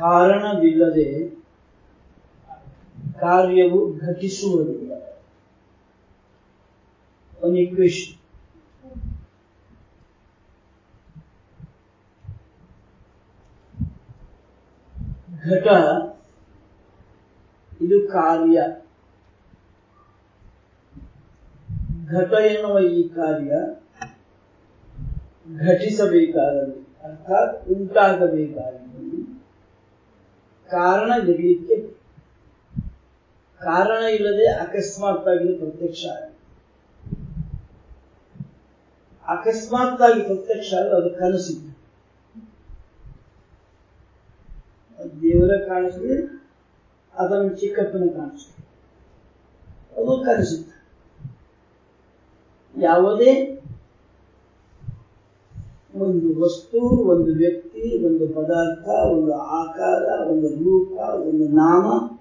ಕಾರಣವಿಲ್ಲದೆ ಕಾರ್ಯವು ಘಟಿಸುವುದಿಲ್ಲ ಒಂದು ಇಕ್ವೇಶನ್ ಘಟ, ಇದು ಕಾರ್ಯ. ಘಟ ಎನ್ನುವ ಈ ಕಾರ್ಯ ಘಟಿಸಬೇಕಾದಲ್ಲಿ ಅರ್ಥಾತ್ ಉಂಟಾಗಬೇಕಾದಲ್ಲಿ ಕಾರಣ ಇರಲಿಕ್ಕೆ ಕಾರಣ ಇಲ್ಲದೆ ಅಕಸ್ಮಾತ್ ಆಗಿ ಪ್ರತ್ಯಕ್ಷ ಅಕಸ್ಮಾತ್ ಆಗಿ ಪ್ರತ್ಯಕ್ಷ ಆದ್ರೆ ಅದು ಕನಸಿದೆ ದೇವರ ಕಾಣಿಸಿದೆ, ಅದನ್ನು ಚಿಕ್ಕಪ್ಪನ ಕಾಣಿಸಿದೆ. ಅದು ಕನಸಿದ್ದ ಯಾವುದೇ ಒಂದು ವಸ್ತು, ಒಂದು ವ್ಯಕ್ತಿ, ಒಂದು ಪದಾರ್ಥ, ಒಂದು ಆಕಾರ, ಒಂದು ರೂಪ, ಒಂದು ನಾಮ.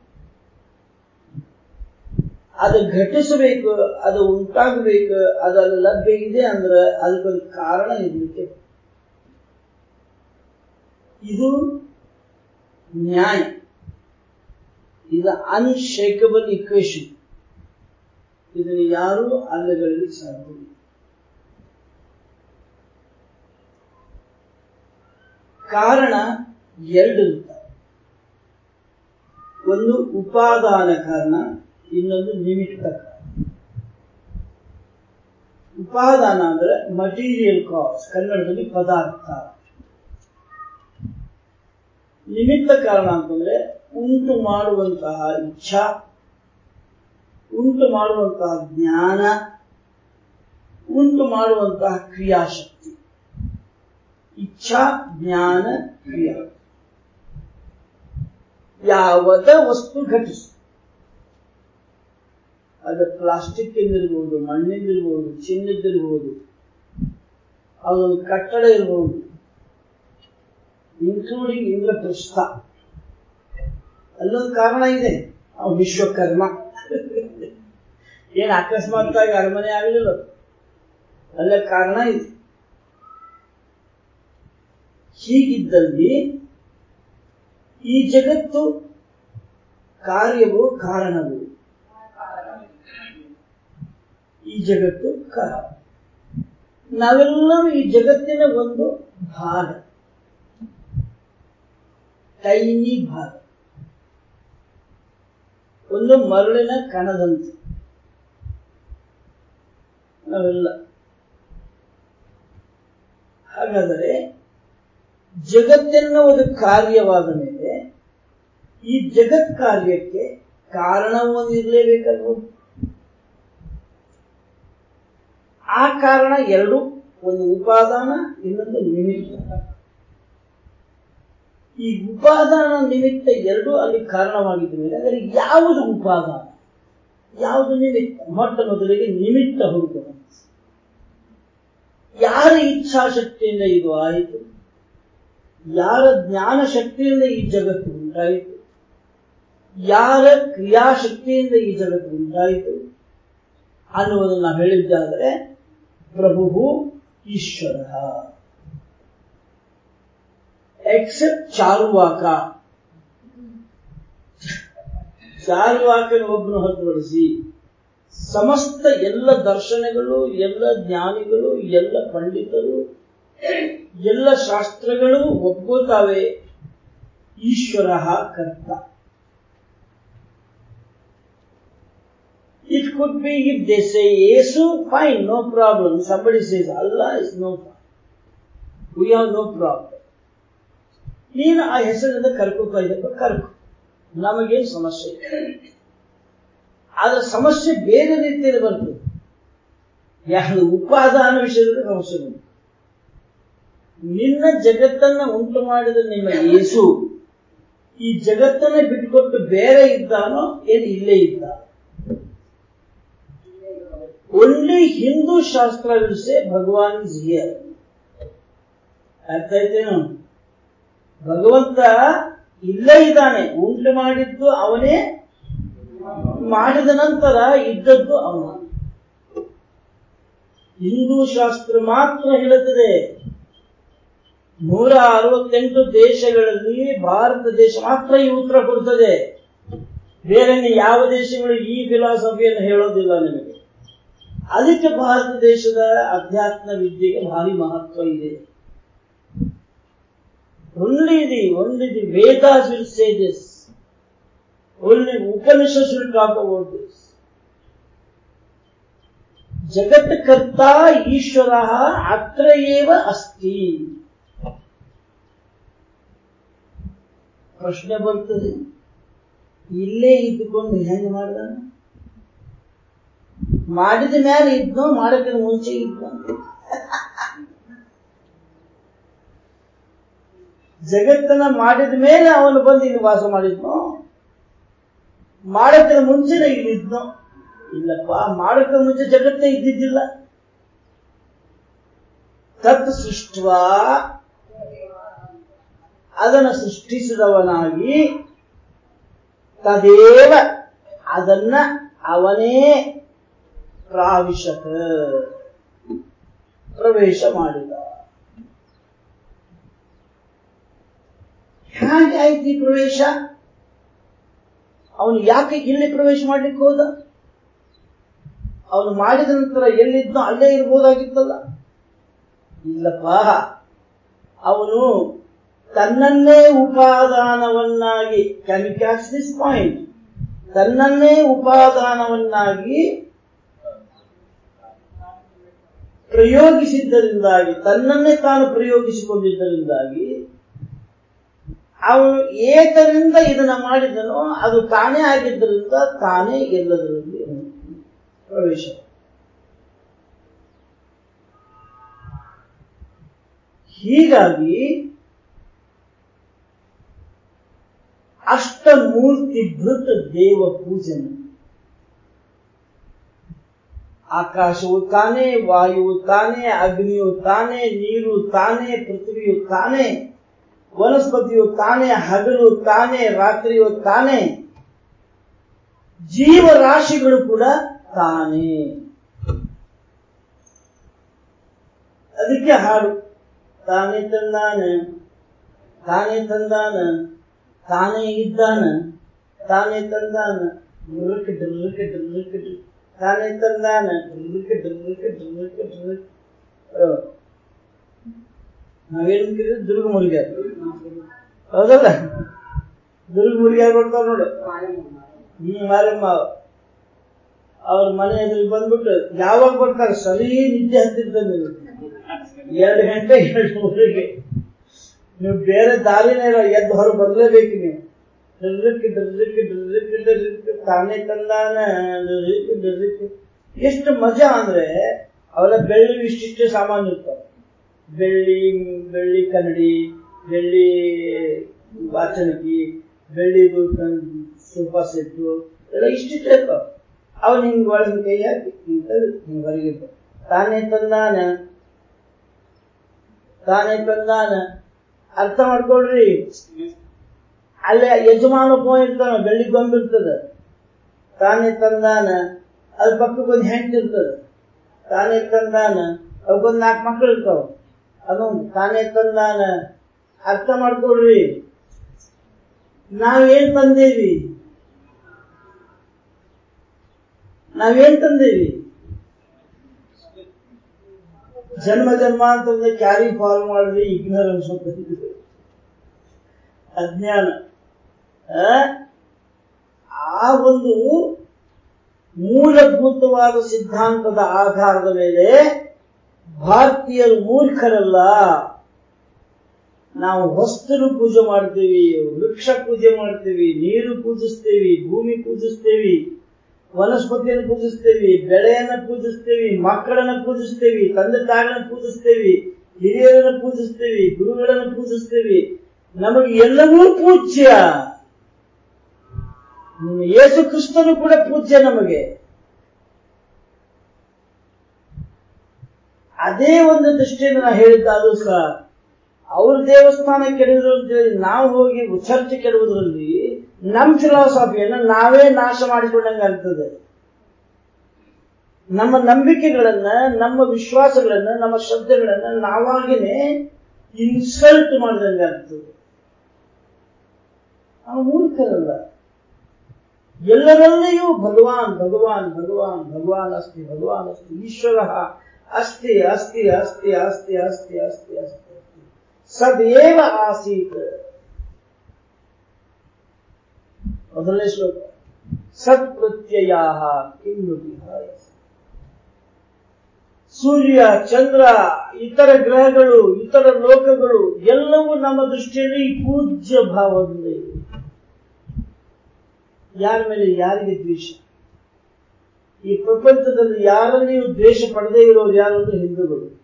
ಅದು ಘಟಿಸಬೇಕು, ಅದು ಉಂಟಾಗಬೇಕು ಅದರ ಲಭ್ಯ ಇದೆ ಅಂದ್ರೆ ಅದಕ್ಕೊಂದು ಕಾರಣ ಇರಲಿಕ್ಕೆ. ಇದು ನ್ಯಾಯ. ಇದು ಅನ್ಶೇಕಬಲ್ ಇಕ್ವೇಶನ್ ಇದನ್ನು ಯಾರು ಅಲ್ಲಗಳಲ್ಲಿ ಸಾಧ್ಯವಿಲ್ಲ ಕಾರಣ ಎರಡು ಒಂದು ಉಪಾದಾನ ಕಾರಣ, ಇನ್ನೊಂದು ನಿಮಿತ್ತ ಕಾರಣ. ಉಪಾದಾನ ಅಂದ್ರೆ ಮಟೀರಿಯಲ್ ಕಾಸ್ ಕನ್ನಡದಲ್ಲಿ ಪದಾರ್ಥ. ನಿಮಿತ್ತ ಕಾರಣ ಅಂತಂದ್ರೆ ಉಂಟು ಮಾಡುವಂತಹ ಇಚ್ಛಾ, ಉಂಟು ಮಾಡುವಂತಹ ಜ್ಞಾನ, ಉಂಟು ಮಾಡುವಂತಹ ಕ್ರಿಯಾಶಕ್ತಿ. ಇಚ್ಛಾ, ಜ್ಞಾನ, ಕ್ರಿಯ. ಯಾವದ ವಸ್ತು ಘಟಿಸ. ಅದು ಪ್ಲಾಸ್ಟಿಕ್ ಎಂದಿರ್ಬೋದು, ಮಣ್ಣಿಂದಿರ್ಬೋದು ಚಿನ್ನದಿರ್ಬೋದು ಅದೊಂದು ಕಟ್ಟಡ ಇರ್ಬೋದು ಇನ್ಕ್ಲೂಡಿಂಗ್ ಇಂದ್ರ ಇಂದ್ರಪ್ರಸ್ಥ. ಅಲ್ಲೊಂದು ಕಾರಣ ಇದೆ, ಅವ ವಿಶ್ವಕರ್ಮ. ಏನು ಅಕಸ್ಮಾತ್ ಆಗಿ ಅರಮನೆ ಆಗಲಿಲ್ಲ? ಅಲ್ಲ ಕಾರಣ ಇದೆ. ಹೀಗಿದ್ದಲ್ಲಿ ಈ ಜಗತ್ತು ಕಾರ್ಯವು ಕಾರಣವು? ಈ ಜಗತ್ತು ಕಾರಣ. ನಾವೆಲ್ಲರೂ ಈ ಜಗತ್ತಿನ ಒಂದು ಭಾಗ. ಟೈನಿ ಭಾಗ. ಒಂದು ಮರಳಿನ ಕಣದಂತೆ. ನಾವೆಲ್ಲ. ಹಾಗಾದರೆ ಜಗತ್ತೆನ್ನುವುದು ಕಾರ್ಯವಾದ ಮೇಲೆ ಈ ಜಗತ್ ಕಾರ್ಯಕ್ಕೆ ಕಾರಣ ಒಂದು ಇರಲೇಬೇಕಲ್ವ ಆ ಕಾರಣ ಎರಡು, ಒಂದು ಉಪಾದಾನ, ಇನ್ನೊಂದು ನಿಮಿತ್ತ. ಈ ಉಪಾದಾನ ನಿಮಿತ್ತ ಎರಡು ಅಲ್ಲಿ ಕಾರಣವಾಗಿದ್ದ ಮೇಲೆ, ಅಂದರೆ ಯಾವುದು ಉಪಾದಾನ? ಯಾವುದು ನಿಮಿತ್ತ? ಮೊಟ್ಟ ಮೊದಲಿಗೆ ನಿಮಿತ್ತ ಹುಡುಕುವ ಯಾರ ಇಚ್ಛಾಶಕ್ತಿಯಿಂದ ಇದು ಆಯಿತು? ಯಾರ ಜ್ಞಾನ ಶಕ್ತಿಯಿಂದ ಈ ಜಗತ್ತು ಉಂಟಾಯಿತು? ಯಾರ ಕ್ರಿಯಾಶಕ್ತಿಯಿಂದ ಈ ಜಗತ್ತು ಉಂಟಾಯಿತು? ಅನ್ನುವುದನ್ನು ನಾವು ಹೇಳಿದ್ದಾದರೆ ಪ್ರಭು ಈಶ್ವರ. ಎಕ್ಸೆಪ್ಟ್ ಚಾರುವಾಕ. ಚಾರುವಾಕನ ಒಬ್ಬನು ಹೊರತುಪಡಿಸಿ ಸಮಸ್ತ ಎಲ್ಲ ದರ್ಶನಗಳು, ಎಲ್ಲ ಜ್ಞಾನಿಗಳು, ಎಲ್ಲ ಪಂಡಿತರು ಎಲ್ಲ ಶಾಸ್ತ್ರಗಳು ಒಪ್ಪುತ್ತವೆ ಈಶ್ವರ ಕರ್ತ it could be if they say Yesu, fine, no problem. Somebody says Allah is no problem. We have no problem. ನೀನು ಆ ಹೆಸರಿಂದ ಕರ್ಕೋತಾ ಇದಪ್ಪ ಕರ್ಕು ನಮಗೇನು ಸಮಸ್ಯೆ ಆದ್ರೆ ಸಮಸ್ಯೆ ಬೇರೆ ರೀತಿಯಲ್ಲಿ ಬರ್ತದೆ ಯಾರು ಉಪಾದಾನ ವಿಷಯದಲ್ಲಿ ಸಮಸ್ಯೆ ಬಂತು ನಿನ್ನ ಜಗತ್ತನ್ನ ಉಂಟು ಮಾಡಿದ ನಿಮ್ಮ ಯೇಸು ಈ ಜಗತ್ತನ್ನೇ ಬಿಟ್ಟುಕೊಟ್ಟು ಬೇರೆ ಇದ್ದಾನೋ ಏನು ಇಲ್ಲೇ ಇದ್ದ? ಓನ್ಲಿ ಹಿಂದೂ ಶಾಸ್ತ್ರ ವಿಷಯ ಭಗವಾನ್ ಹಿಯರ್ ಅರ್ಥ ಆಯ್ತೇನು ಭಗವಂತ ಇಲ್ಲೇ ಇದ್ದಾನೆ. ಉಂಟು ಮಾಡಿದ್ದು ಅವನೇ, ಮಾಡಿದ ನಂತರ ಇದ್ದದ್ದು ಅವನ. ಹಿಂದೂ ಶಾಸ್ತ್ರ ಮಾತ್ರ ಹೇಳುತ್ತದೆ. ನೂರ ಅರವತ್ತೆಂಟು ದೇಶಗಳಲ್ಲಿ ಭಾರತ ದೇಶ ಮಾತ್ರ ಈ ಉತ್ತರ ಕೊಡ್ತದೆ. ಬೇರೆ ಯಾವ ದೇಶಗಳು ಈ ಫಿಲಾಸಫಿಯನ್ನು ಹೇಳೋದಿಲ್ಲ ನಿಮಗೆ. ಅದಕ್ಕೆ ಭಾರತ ದೇಶದ ಅಧ್ಯಾತ್ಮ ವಿದ್ಯೆಗೆ ಭಾರಿ ಮಹತ್ವ ಇದೆ. only the only the Vedas will say this. Only Ishwara ಅತ್ರ ಅಸ್ತಿ. ಪ್ರಶ್ನೆ ಬರ್ತದೆ. ಇಲ್ಲೇ ಇದ್ದುಕೊಂಡು ಹೆಂಗ್ ಮಾಡ್ದ? ಮಾಡಿದ ಮೇಲೆ ಇದ್ನೋ ಮಾಡಕ್ಕೆ ಮುಂಚೆ ಇದ್ನೋ ಜಗತ್ತನ್ನ ಮಾಡಿದ ಮೇಲೆ ಅವನು ಬಂದು ಇಲ್ಲಿ ವಾಸ ಮಾಡಿದ್ನೋ, ಮಾಡಕ್ಕೆ ಮುಂಚೆನೆ ಇಲ್ಲಿದ್ನೋ ಇಲ್ಲಪ್ಪ, ಮಾಡಕ್ಕೆ ಮುಂಚೆ ಜಗತ್ತೇ ಇದ್ದಿದ್ದಿಲ್ಲ. ತತ್ ಸೃಷ್ಟ ಅದನ್ನು ಸೃಷ್ಟಿಸಿದವನಾಗಿ ತದೇವ ಅದನ್ನ ಅವನೇ ಪ್ರಾವಿಶತ. ಪ್ರವೇಶ ಮಾಡಿದ. ಹೇಗೆ ಆಯ್ತು ಈ ಪ್ರವೇಶ? ಅವನು ಯಾಕೆ ಇಲ್ಲಿ ಪ್ರವೇಶ ಮಾಡ್ಲಿಕ್ಕೆ ಹೋದ? ಅವನು ಮಾಡಿದ ನಂತರ ಎಲ್ಲಿದ್ನೋ ಅಲ್ಲೇ ಇರ್ಬೋದಾಗಿತ್ತಲ್ಲ? ಇಲ್ಲಪ್ಪ. ಅವನು ತನ್ನನ್ನೇ ಉಪಾದಾನವನ್ನಾಗಿ can you catch this point ತನ್ನನ್ನೇ ಉಪಾದಾನವನ್ನಾಗಿ ಪ್ರಯೋಗಿಸಿದ್ದರಿಂದಾಗಿ, ತನ್ನನ್ನೇ ತಾನು ಪ್ರಯೋಗಿಸಿಕೊಂಡಿದ್ದರಿಂದಾಗಿ ಅವನು ಏತರಿಂದ ಇದನ್ನ ಮಾಡಿದನೋ, ಅದು ತಾನೇ ಆಗಿದ್ದರಿಂದ ತಾನೇ ಎಲ್ಲದರಲ್ಲಿ ಪ್ರವೇಶ. ಹೀಗಾಗಿ ಅಷ್ಟಮೂರ್ತಿ ಭೃತ ದೇವ ಪೂಜನೆ. ಆಕಾಶವು ತಾನೇ, ವಾಯುವು ತಾನೆ, ಅಗ್ನಿಯು ತಾನೆ, ನೀರು ತಾನೆ, ಪೃಥ್ವಿಯು ತಾನೇ, ವನಸ್ಪತಿಯು ತಾನೇ, ಹಗಲು ತಾನೆ, ರಾತ್ರಿಯು ತಾನೆ, ಜೀವರಾಶಿಗಳು ಕೂಡ ತಾನೇ. ಅದಕ್ಕೆ ಹಾಡು. ತಾನೇ ತಂದಾನ ತಾನೇ ತಂದಾನ ತಾನೇ ಇದ್ದಾನ, ತಾನೇ ತಂದಾನ, ಡ್ರಕ್ ಡ್ರಕ್ ಡ್ರಕ್ ತಾನೇ ತಂದಾನ, ಡ್ರಕ್ ಡ್ರಕ್ ಡ್ರಕ್ ಡ್ರಕ್. ನಾವೇನ್ ಕೇಳಿದ್ರೆ ದುರ್ಗ ಮುರುಗ್ಯಾರ ಹೌದಲ್ಲ? ದುರ್ಗ ಮುರುಗ್ಯಾರ ಬರ್ತಾವ ನೋಡು. ಹ್ಮ್, ಮಾರಮ್ಮ ಅವ್ರ. ಮನೆ ಎದುರಿಗೆ ಬಂದ್ಬಿಟ್ಟು ಯಾವಾಗ ಬರ್ತಾರೆ ಸರಿ ನಿದ್ದೆ ಹತ್ತಿರ್ತದೆ ಎರಡು ಗಂಟೆ ಎರಡು ಮೂರಿಗೆ ನೀವು ಬೇರೆ ದಾರಿನೇ ಇಲ್ಲ, ಎದ್ದು ಹೊರ ಬರ್ಲೇಬೇಕು ನೀವು. ಡ್ರಿಕ್ ಡ್ರಿಕ್ ಡ್ರಿಕ್ ಡ್ರಿಕ್ ತಾನೇ ತಂದಾನ ಡ್ರಿಕ್ ಎಷ್ಟು ಮಜಾ ಅಂದ್ರೆ ಅವೆಲ್ಲ ಬೆಳ್ಳಿ ಇಷ್ಟಿಷ್ಟೇ ಸಾಮಾನು ಇರ್ತಾರೆ ಬೆಳ್ಳಿ ಬೆಳ್ಳಿ ಕನ್ನಡಿ, ಬೆಳ್ಳಿ ವಾಚನಕಿ, ಬೆಳ್ಳಿ ಸೋಫಾ ಸೆಟ್ಟು, ಎಲ್ಲ ಇಷ್ಟಿಷ್ಟೇ ಇರ್ತಾವ. ಅವನು ಹಿಂಗ್ ಒಳಗಿನ ಕೈ ಹಾಕಿ, ಹಿಂಗ್ ಹೊರಗೆ ತಾನೇ ತಂದಾನ ತಾನೇ ತಂದಾನ. ಅರ್ಥ ಮಾಡ್ಕೊಳ್ರಿ. ಅಲ್ಲೇ ಯಜಮಾನ ಇರ್ತಾನ ಬೆಳ್ಳಿ ಗೊಂಬಿರ್ತದ ತಾನೇ ತಂದಾನ ಅದ್ರ ಪಕ್ಕಕ್ಕೆ ಒಂದು ಹೆಂಟ್ ಇರ್ತದ. ತಾನೇ ತಂದಾನ, ಅವಕ್ಕೊಂದು ನಾಲ್ಕು ಮಕ್ಕಳು ಇರ್ತಾವ. ಅದೊಂದು ತಾನೇ ತಂದಾನ. ಅರ್ಥ ಮಾಡ್ಕೊಳ್ರಿ. ನಾವೇನ್ ತಂದೇವಿ? ನಾವೇನ್ ತಂದೇವಿ? ಜನ್ಮ ಜನ್ಮಾಂತರದ ಕ್ಯಾರಿ ಫಾಲ್ ಇಗ್ನರ್ ಇಗ್ನರೆನ್ಸ್ ಅಜ್ಞಾನ ಆ? ಒಂದು ಮೂಲಭೂತವಾದ ಸಿದ್ಧಾಂತದ ಆಧಾರದ ಮೇಲೆ ಭಾರತೀಯರು ಮೂರ್ಖರಲ್ಲ. ನಾವು ವಸ್ತುರು ಪೂಜೆ ಮಾಡ್ತೀವಿ, ವೃಕ್ಷ ಪೂಜೆ ಮಾಡ್ತೀವಿ, ನೀರು ಪೂಜಿಸ್ತೀವಿ, ಭೂಮಿ ಪೂಜಿಸ್ತೀವಿ, ವನಸ್ಪತಿಯನ್ನು ಪೂಜಿಸ್ತೀವಿ, ಬೆಳೆಯನ್ನ ಪೂಜಿಸ್ತೀವಿ, ಮಕ್ಕಳನ್ನ ಪೂಜಿಸ್ತೀವಿ, ತಂದೆ ತಾಯಿಗಳನ್ನು ಪೂಜಿಸ್ತೀವಿ, ಹಿರಿಯರನ್ನು ಪೂಜಿಸ್ತೀವಿ, ಗುರುಗಳನ್ನ ಪೂಜಿಸ್ತೇವಿ ನಮಗೆ ಎಲ್ಲವೂ ಪೂಜ್ಯ. ಯೇಸು ಕ್ರಿಸ್ತನು ಕೂಡ ಪೂಜ್ಯ ನಮಗೆ. ಅದೇ ಒಂದು ದೃಷ್ಟಿಯಿಂದ ನಾ ಹೇಳಿದ್ದಾದ್ರೂ ಸಹ ಅವ್ರ ದೇವಸ್ಥಾನ ಕೆಡುವುದರಲ್ಲಿ ನಾವು ಹೋಗಿ ಚರ್ಚ್ ಕೆಡುವುದರಲ್ಲಿ ನಮ್ಮ ಫಿಲಾಸಫಿಯನ್ನು ನಾವೇ ನಾಶ ಮಾಡಿಕೊಂಡಂಗೆ ಆಗ್ತದೆ. ನಮ್ಮ ನಂಬಿಕೆಗಳನ್ನ, ನಮ್ಮ ವಿಶ್ವಾಸಗಳನ್ನ, ನಮ್ಮ ಶ್ರದ್ಧೆಗಳನ್ನ ನಾವಾಗಿನೇ ಇನ್ಸಲ್ಟ್ ಮಾಡಿದಂಗೆ ಆಗ್ತದೆ. ನಾವು ಮೂರ್ಖರಲ್ಲ. ಎಲ್ಲರಲ್ಲಿಯೂ ಭಗವಾನ್ ಭಗವಾನ್ ಭಗವಾನ್ ಭಗವಾನ್ ಅಸ್ತಿ ಭಗವಾನ್ ಅಸ್ತಿ, ಈಶ್ವರ ಅಸ್ತಿ ಅಸ್ತಿ ಅಸ್ತಿ ಅಸ್ತಿ ಅಸ್ತಿ ಅಸ್ತಿ ಅಸ್ತಿ ಅಸ್ತಿ. ಸದೇವ ಆಸೀತ್. ಮೊದಲನೇ ಶ್ಲೋಕ. ಸತ್ಪ್ರತ್ಯಯ ಕಿಂಗುತಿ ಸೂರ್ಯ, ಚಂದ್ರ, ಇತರ ಗ್ರಹಗಳು, ಇತರ ಲೋಕಗಳು, ಎಲ್ಲವೂ ನಮ್ಮ ದೃಷ್ಟಿಯಲ್ಲಿ ಪೂಜ್ಯ ಭಾವದಿಂದ ಇದೆ ಯಾರ ಮೇಲೆ ಯಾರಿಗೆ ದ್ವೇಷ? ಈ ಪ್ರಪಂಚದಲ್ಲಿ ಯಾರಲ್ಲಿಯೂ ದ್ವೇಷ ಪಡೆದೇ ಇರೋರು ಯಾರು ಅಂದ್ರೆ ಹಿಂದೂಗಳು.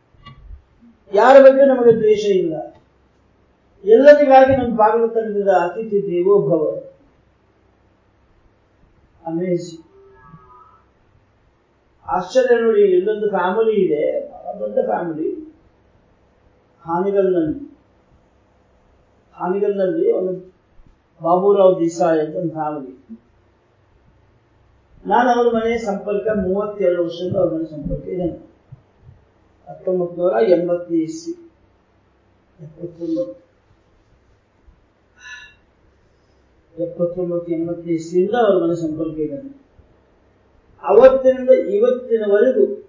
ಯಾರ ಬಗ್ಗೆ ನಮಗೆ ದ್ವೇಷ ಇಲ್ಲ? ಎಲ್ಲರಿಗಾಗಿ ನಮ್ಮ ಬಾಗಿಲು ತಂದಿದ ಅತಿಥಿ ದೇವೋ ಭವ. ಆಶ್ಚರ್ಯ ನೋಡಿ, ಇಲ್ಲೊಂದು ಫ್ಯಾಮಿಲಿ ಇದೆ ದೊಡ್ಡ ಫ್ಯಾಮಿಲಿ ಹಾನಿಗಲ್ನಲ್ಲಿ. ಹಾನಿಗಲ್ನಲ್ಲಿ ಒಂದು ಬಾಬುರಾವ್ ದೇಸಾಯಿ ಅಂತ ಒಂದು ಫ್ಯಾಮಿಲಿ ನಾನು ಅವ್ರ ಮನೆ ಸಂಪರ್ಕ ಮೂವತ್ತೆರಡು ವರ್ಷದಿಂದ ಅವ್ರ ಮನೆ ಸಂಪರ್ಕ ಇದೆ. ಹತ್ತೊಂಬತ್ತು ನೂರ ಎಂಬತ್ತು ಇಸ್ವಿ ಎಪ್ಪತ್ತೊಂಬತ್ತು. ಎಪ್ಪತ್ತೊಂಬತ್ತು ಎಂಬತ್ತು ಇಸ್ವಿಯಿಂದ ಅವ್ರ ಮನೆ ಸಂಪರ್ಕ ಇದೆ. ಅವತ್ತಿನಿಂದ ಇವತ್ತಿನವರೆಗೂ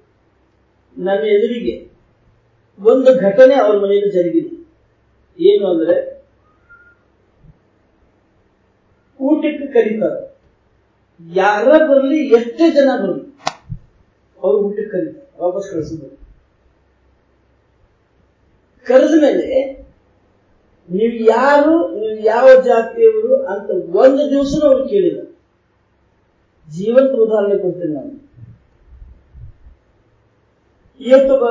ನನ್ನ ಎದುರಿಗೆ ಒಂದು ಘಟನೆ ಅವ್ರ ಮನೆಯಲ್ಲಿ ಜರುಗಿದೆ. ಏನು ಅಂದ್ರೆ, ಊಟಕ್ಕೆ ಕರೀತಾರೆ. ಯಾರ ಬರಲಿ, ಎಷ್ಟೇ ಜನ ಬರಲಿ, ಅವ್ರು ಊಟಕ್ಕೆ ಕರೀತಾರೆ, ವಾಪಸ್ ಕಳಿಸಿದ್ರು ಕರೆದ ಮೇಲೆ, ನೀವು ಯಾರು, ನೀವು ಯಾವ ಜಾತಿಯವರು ಅಂತ ಒಂದು ದಿವಸ ಅವ್ರು ಕೇಳಿಲ್ಲ. ಜೀವಂತ ಉದಾಹರಣೆ ಕೊಡ್ತೇನೆ ನಾನು. ಇವತ್ತೊಬ್ಬ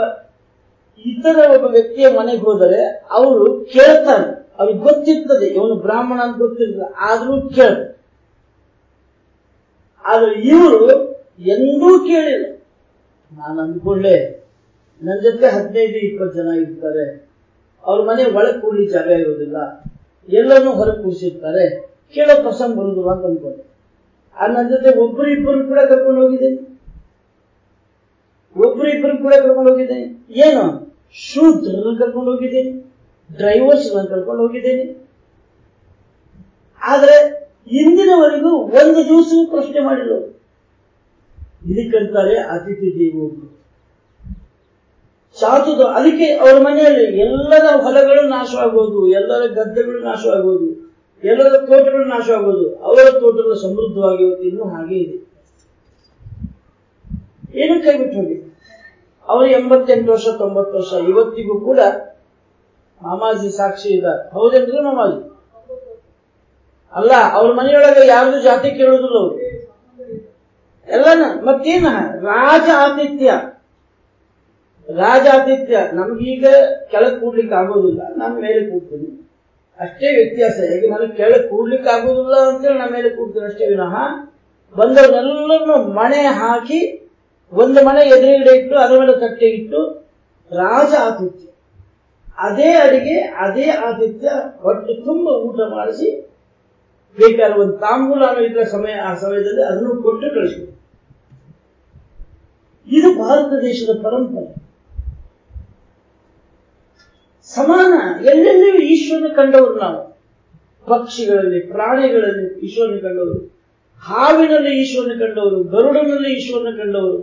ಇತರ ಒಬ್ಬ ವ್ಯಕ್ತಿಯ ಮನೆಗೆ ಹೋದರೆ, ಅವರು ಕೇಳ್ತಾರೆ. ಅವ್ರಿಗೆ ಗೊತ್ತಿರ್ತದೆ, ಇವನು ಬ್ರಾಹ್ಮಣ ಅಂತ ಗೊತ್ತಿರ್ತದೆ, ಆದ್ರೂ ಕೇಳ್ತಾರೆ. ಆದ್ರೆ ಇವರು ಎಂದೂ ಕೇಳಿಲ್ಲ. ನಾನು ಅಂದ್ಕೊಳ್ಳೆ ನನ್ನ ಜೊತೆ ಹದಿನೈದು, ಇಪ್ಪತ್ತು ಜನ ಇರ್ತಾರೆ. ಅವ್ರ ಮನೆ ಒಳಗೆ ಕೂಡ್ಲಿ ಜಾಗ ಇರೋದಿಲ್ಲ. ಎಲ್ಲರೂ ಹೊರಗೆ ಕೂಡಿಸಿರ್ತಾರೆ ಕೇಳೋ ಪ್ರಸಂಗ ಬರುದಿಲ್ಲ ಅಂತ ಅಂದ್ಕೊಂಡೆ. ಆ ನನ್ನ ಜೊತೆ ಒಬ್ರು ಇಬ್ಬರು ಕೂಡ ಕರ್ಕೊಂಡು ಹೋಗಿದ್ದೀನಿ ಒಬ್ರು ಇಬ್ಬರು ಕೂಡ ಕರ್ಕೊಂಡು ಹೋಗಿದ್ದೇನೆ ಏನು? ಶೂದ್ರನ್ನ ಕರ್ಕೊಂಡು ಹೋಗಿದ್ದೀನಿ ಡ್ರೈವರ್ಸ್ ಕರ್ಕೊಂಡು ಹೋಗಿದ್ದೀನಿ ಆದ್ರೆ ಇಂದಿನವರೆಗೂ ಒಂದು ದಿವಸವೂ ಪ್ರಶ್ನೆ ಮಾಡಿಲ್ಲ. ಇದಕ್ಕಂತಾರೆ ಅತಿಥಿ ದೇವರು ಚಾತುದ ಅದಕ್ಕೆ ಅವರ ಮನೆಯಲ್ಲಿ ಎಲ್ಲರ ಹೊಲಗಳು ನಾಶವಾಗೋದು ಎಲ್ಲರ ಗದ್ದೆಗಳು ನಾಶವಾಗೋದು ಎಲ್ಲರ ತೋಟಗಳು ನಾಶವಾಗೋದು ಅವರ ತೋಟಗಳು ಸಮೃದ್ಧವಾಗಿ ಇವತ್ತು ಇನ್ನೂ ಹಾಗೆ ಇದೆ. ಏನು ಕೈ ಬಿಟ್ಟು ಹೋಗಿ? ಅವರು ಎಂಬತ್ತೆಂಟು ವರ್ಷ, ತೊಂಬತ್ತು ವರ್ಷ, ಇವತ್ತಿಗೂ ಕೂಡ ಮಾಮಾಜಿ ಸಾಕ್ಷಿ ಇದ್ದಾರೆ. ಹೌದೇನ್ರಿ ಮಾಮಾಜಿ? ಅಲ್ಲ, ಅವ್ರ ಮನೆಯೊಳಗೆ ಯಾರ್ದು ಜಾತಿ ಕೇಳುದಿಲ್ಲ ಅವರು. ಎಲ್ಲನ, ಮತ್ತೇನ? ರಾಜ ಆತಿಥ್ಯ. ರಾಜ ಆತಿಥ್ಯ. ನಮ್ಗೀಗ ಕೆಳಗೆ ಕೂಡ್ಲಿಕ್ಕೆ ಆಗೋದಿಲ್ಲ ನಾನು ಮೇಲೆ ಕೂಡ್ತೀನಿ. ಅಷ್ಟೇ ವ್ಯತ್ಯಾಸ. ಈಗ ನನಗೆ ಕೆಳಗೆ ಕೂಡ್ಲಿಕ್ಕೆ ಆಗೋದಿಲ್ಲ ಅಂತೇಳಿ ನಾನು ಮೇಲೆ ಕೂಡ್ತೀನಿ ಅಷ್ಟೇ ವಿನಃ, ಬಂದವರೆಲ್ಲರನ್ನು ಮಣೆ ಹಾಕಿ, ಒಂದು ಮನೆ ಎದುರುಗಡೆ ಇಟ್ಟು, ಅದರ ಮೇಲೆ ತಟ್ಟೆ ಇಟ್ಟು, ರಾಜ ಆತಿಥ್ಯ. ಅದೇ ಅಡಿಗೆ, ಅದೇ ಆತಿಥ್ಯ ಹೊಟ್ಟೆ ತುಂಬ ಊಟ ಮಾಡಿಸಿ ಬೇಕಾದ್ರೆ ಒಂದು ತಾಂಬೂಲ ಇದ್ರ ಸಮಯ, ಆ ಸಮಯದಲ್ಲಿ ಅದನ್ನು ಕೊಟ್ಟು ಕಳಿಸ್ಬೇಕು. ಇದು ಭಾರತ ದೇಶದ ಪರಂಪರೆ. ಸಮಾನ, ಎಲ್ಲೆಲ್ಲಿಯೂ ಈಶ್ವರನ ಕಂಡವರು ನಾವು. ಪಕ್ಷಿಗಳಲ್ಲಿ, ಪ್ರಾಣಿಗಳಲ್ಲಿ ಈಶ್ವರನ ಕಂಡವರು. ಹಾವಿನಲ್ಲಿ ಈಶ್ವರನ ಕಂಡವರು. ಗರುಡನಲ್ಲಿ ಈಶ್ವರನ ಕಂಡವರು.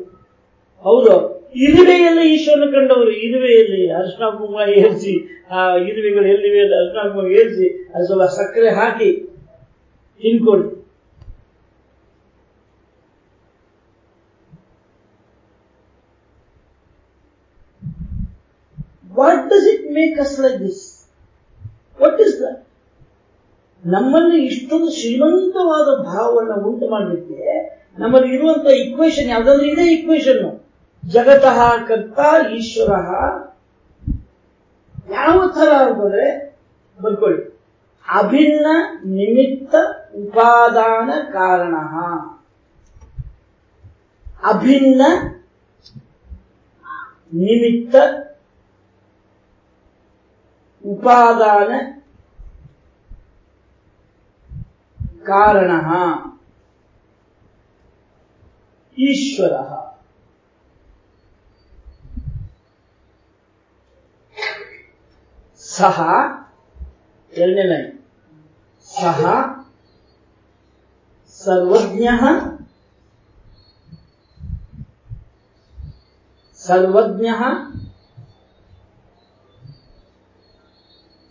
ಹೌದು, ಇರುವೆಯಲ್ಲಿ ಈಶ್ವರನ ಕಂಡವರು. ಇರುವೆಯಲ್ಲಿ ಅರ್ಶನ ಏರಿಸಿ, ಆ ಇರುವೆಗಳು ಎಲ್ಲಿವೆ ಅರ್ಶನ ಏರಿಸಿ ಅದು ಸ್ವಲ್ಪ ಸಕ್ಕರೆ ಹಾಕಿ ತಿನ್ಕೊಳ್ಳಿ what does it make us like this what is the ನಮ್ಮಲ್ಲಿ ಇಷ್ಟೊಂದು ಶ್ರೀಮಂತವಾದ ಭಾವವನ್ನು ಉಂಟು ಮಾಡಲಿಕ್ಕೆ ನಮ್ಮಲ್ಲಿ ಇರುವಂತಹ ಇಕ್ವೇಶನ್ ಯಾವುದಾದ್ರೂ ಇದೇ ಇಕ್ವೇಶನ್ ಜಗತಃ ಕರ್ತ ಈಶ್ವರ. ಯಾವ ತರ ಅಂತಂದ್ರೆ, ಬರ್ಕೊಳ್ಳಿ. ಅಭಿನ್ನ ನಿಮಿತ್ತ උපාදාන කාරණා. අභින්න නිමිත්ත උපාදාන කාරණා. ईश्वरः सः सः ಲೈನ್ ಸಹ ಸರ್ವಜ್ಞ ಸರ್ವಜ್ಞ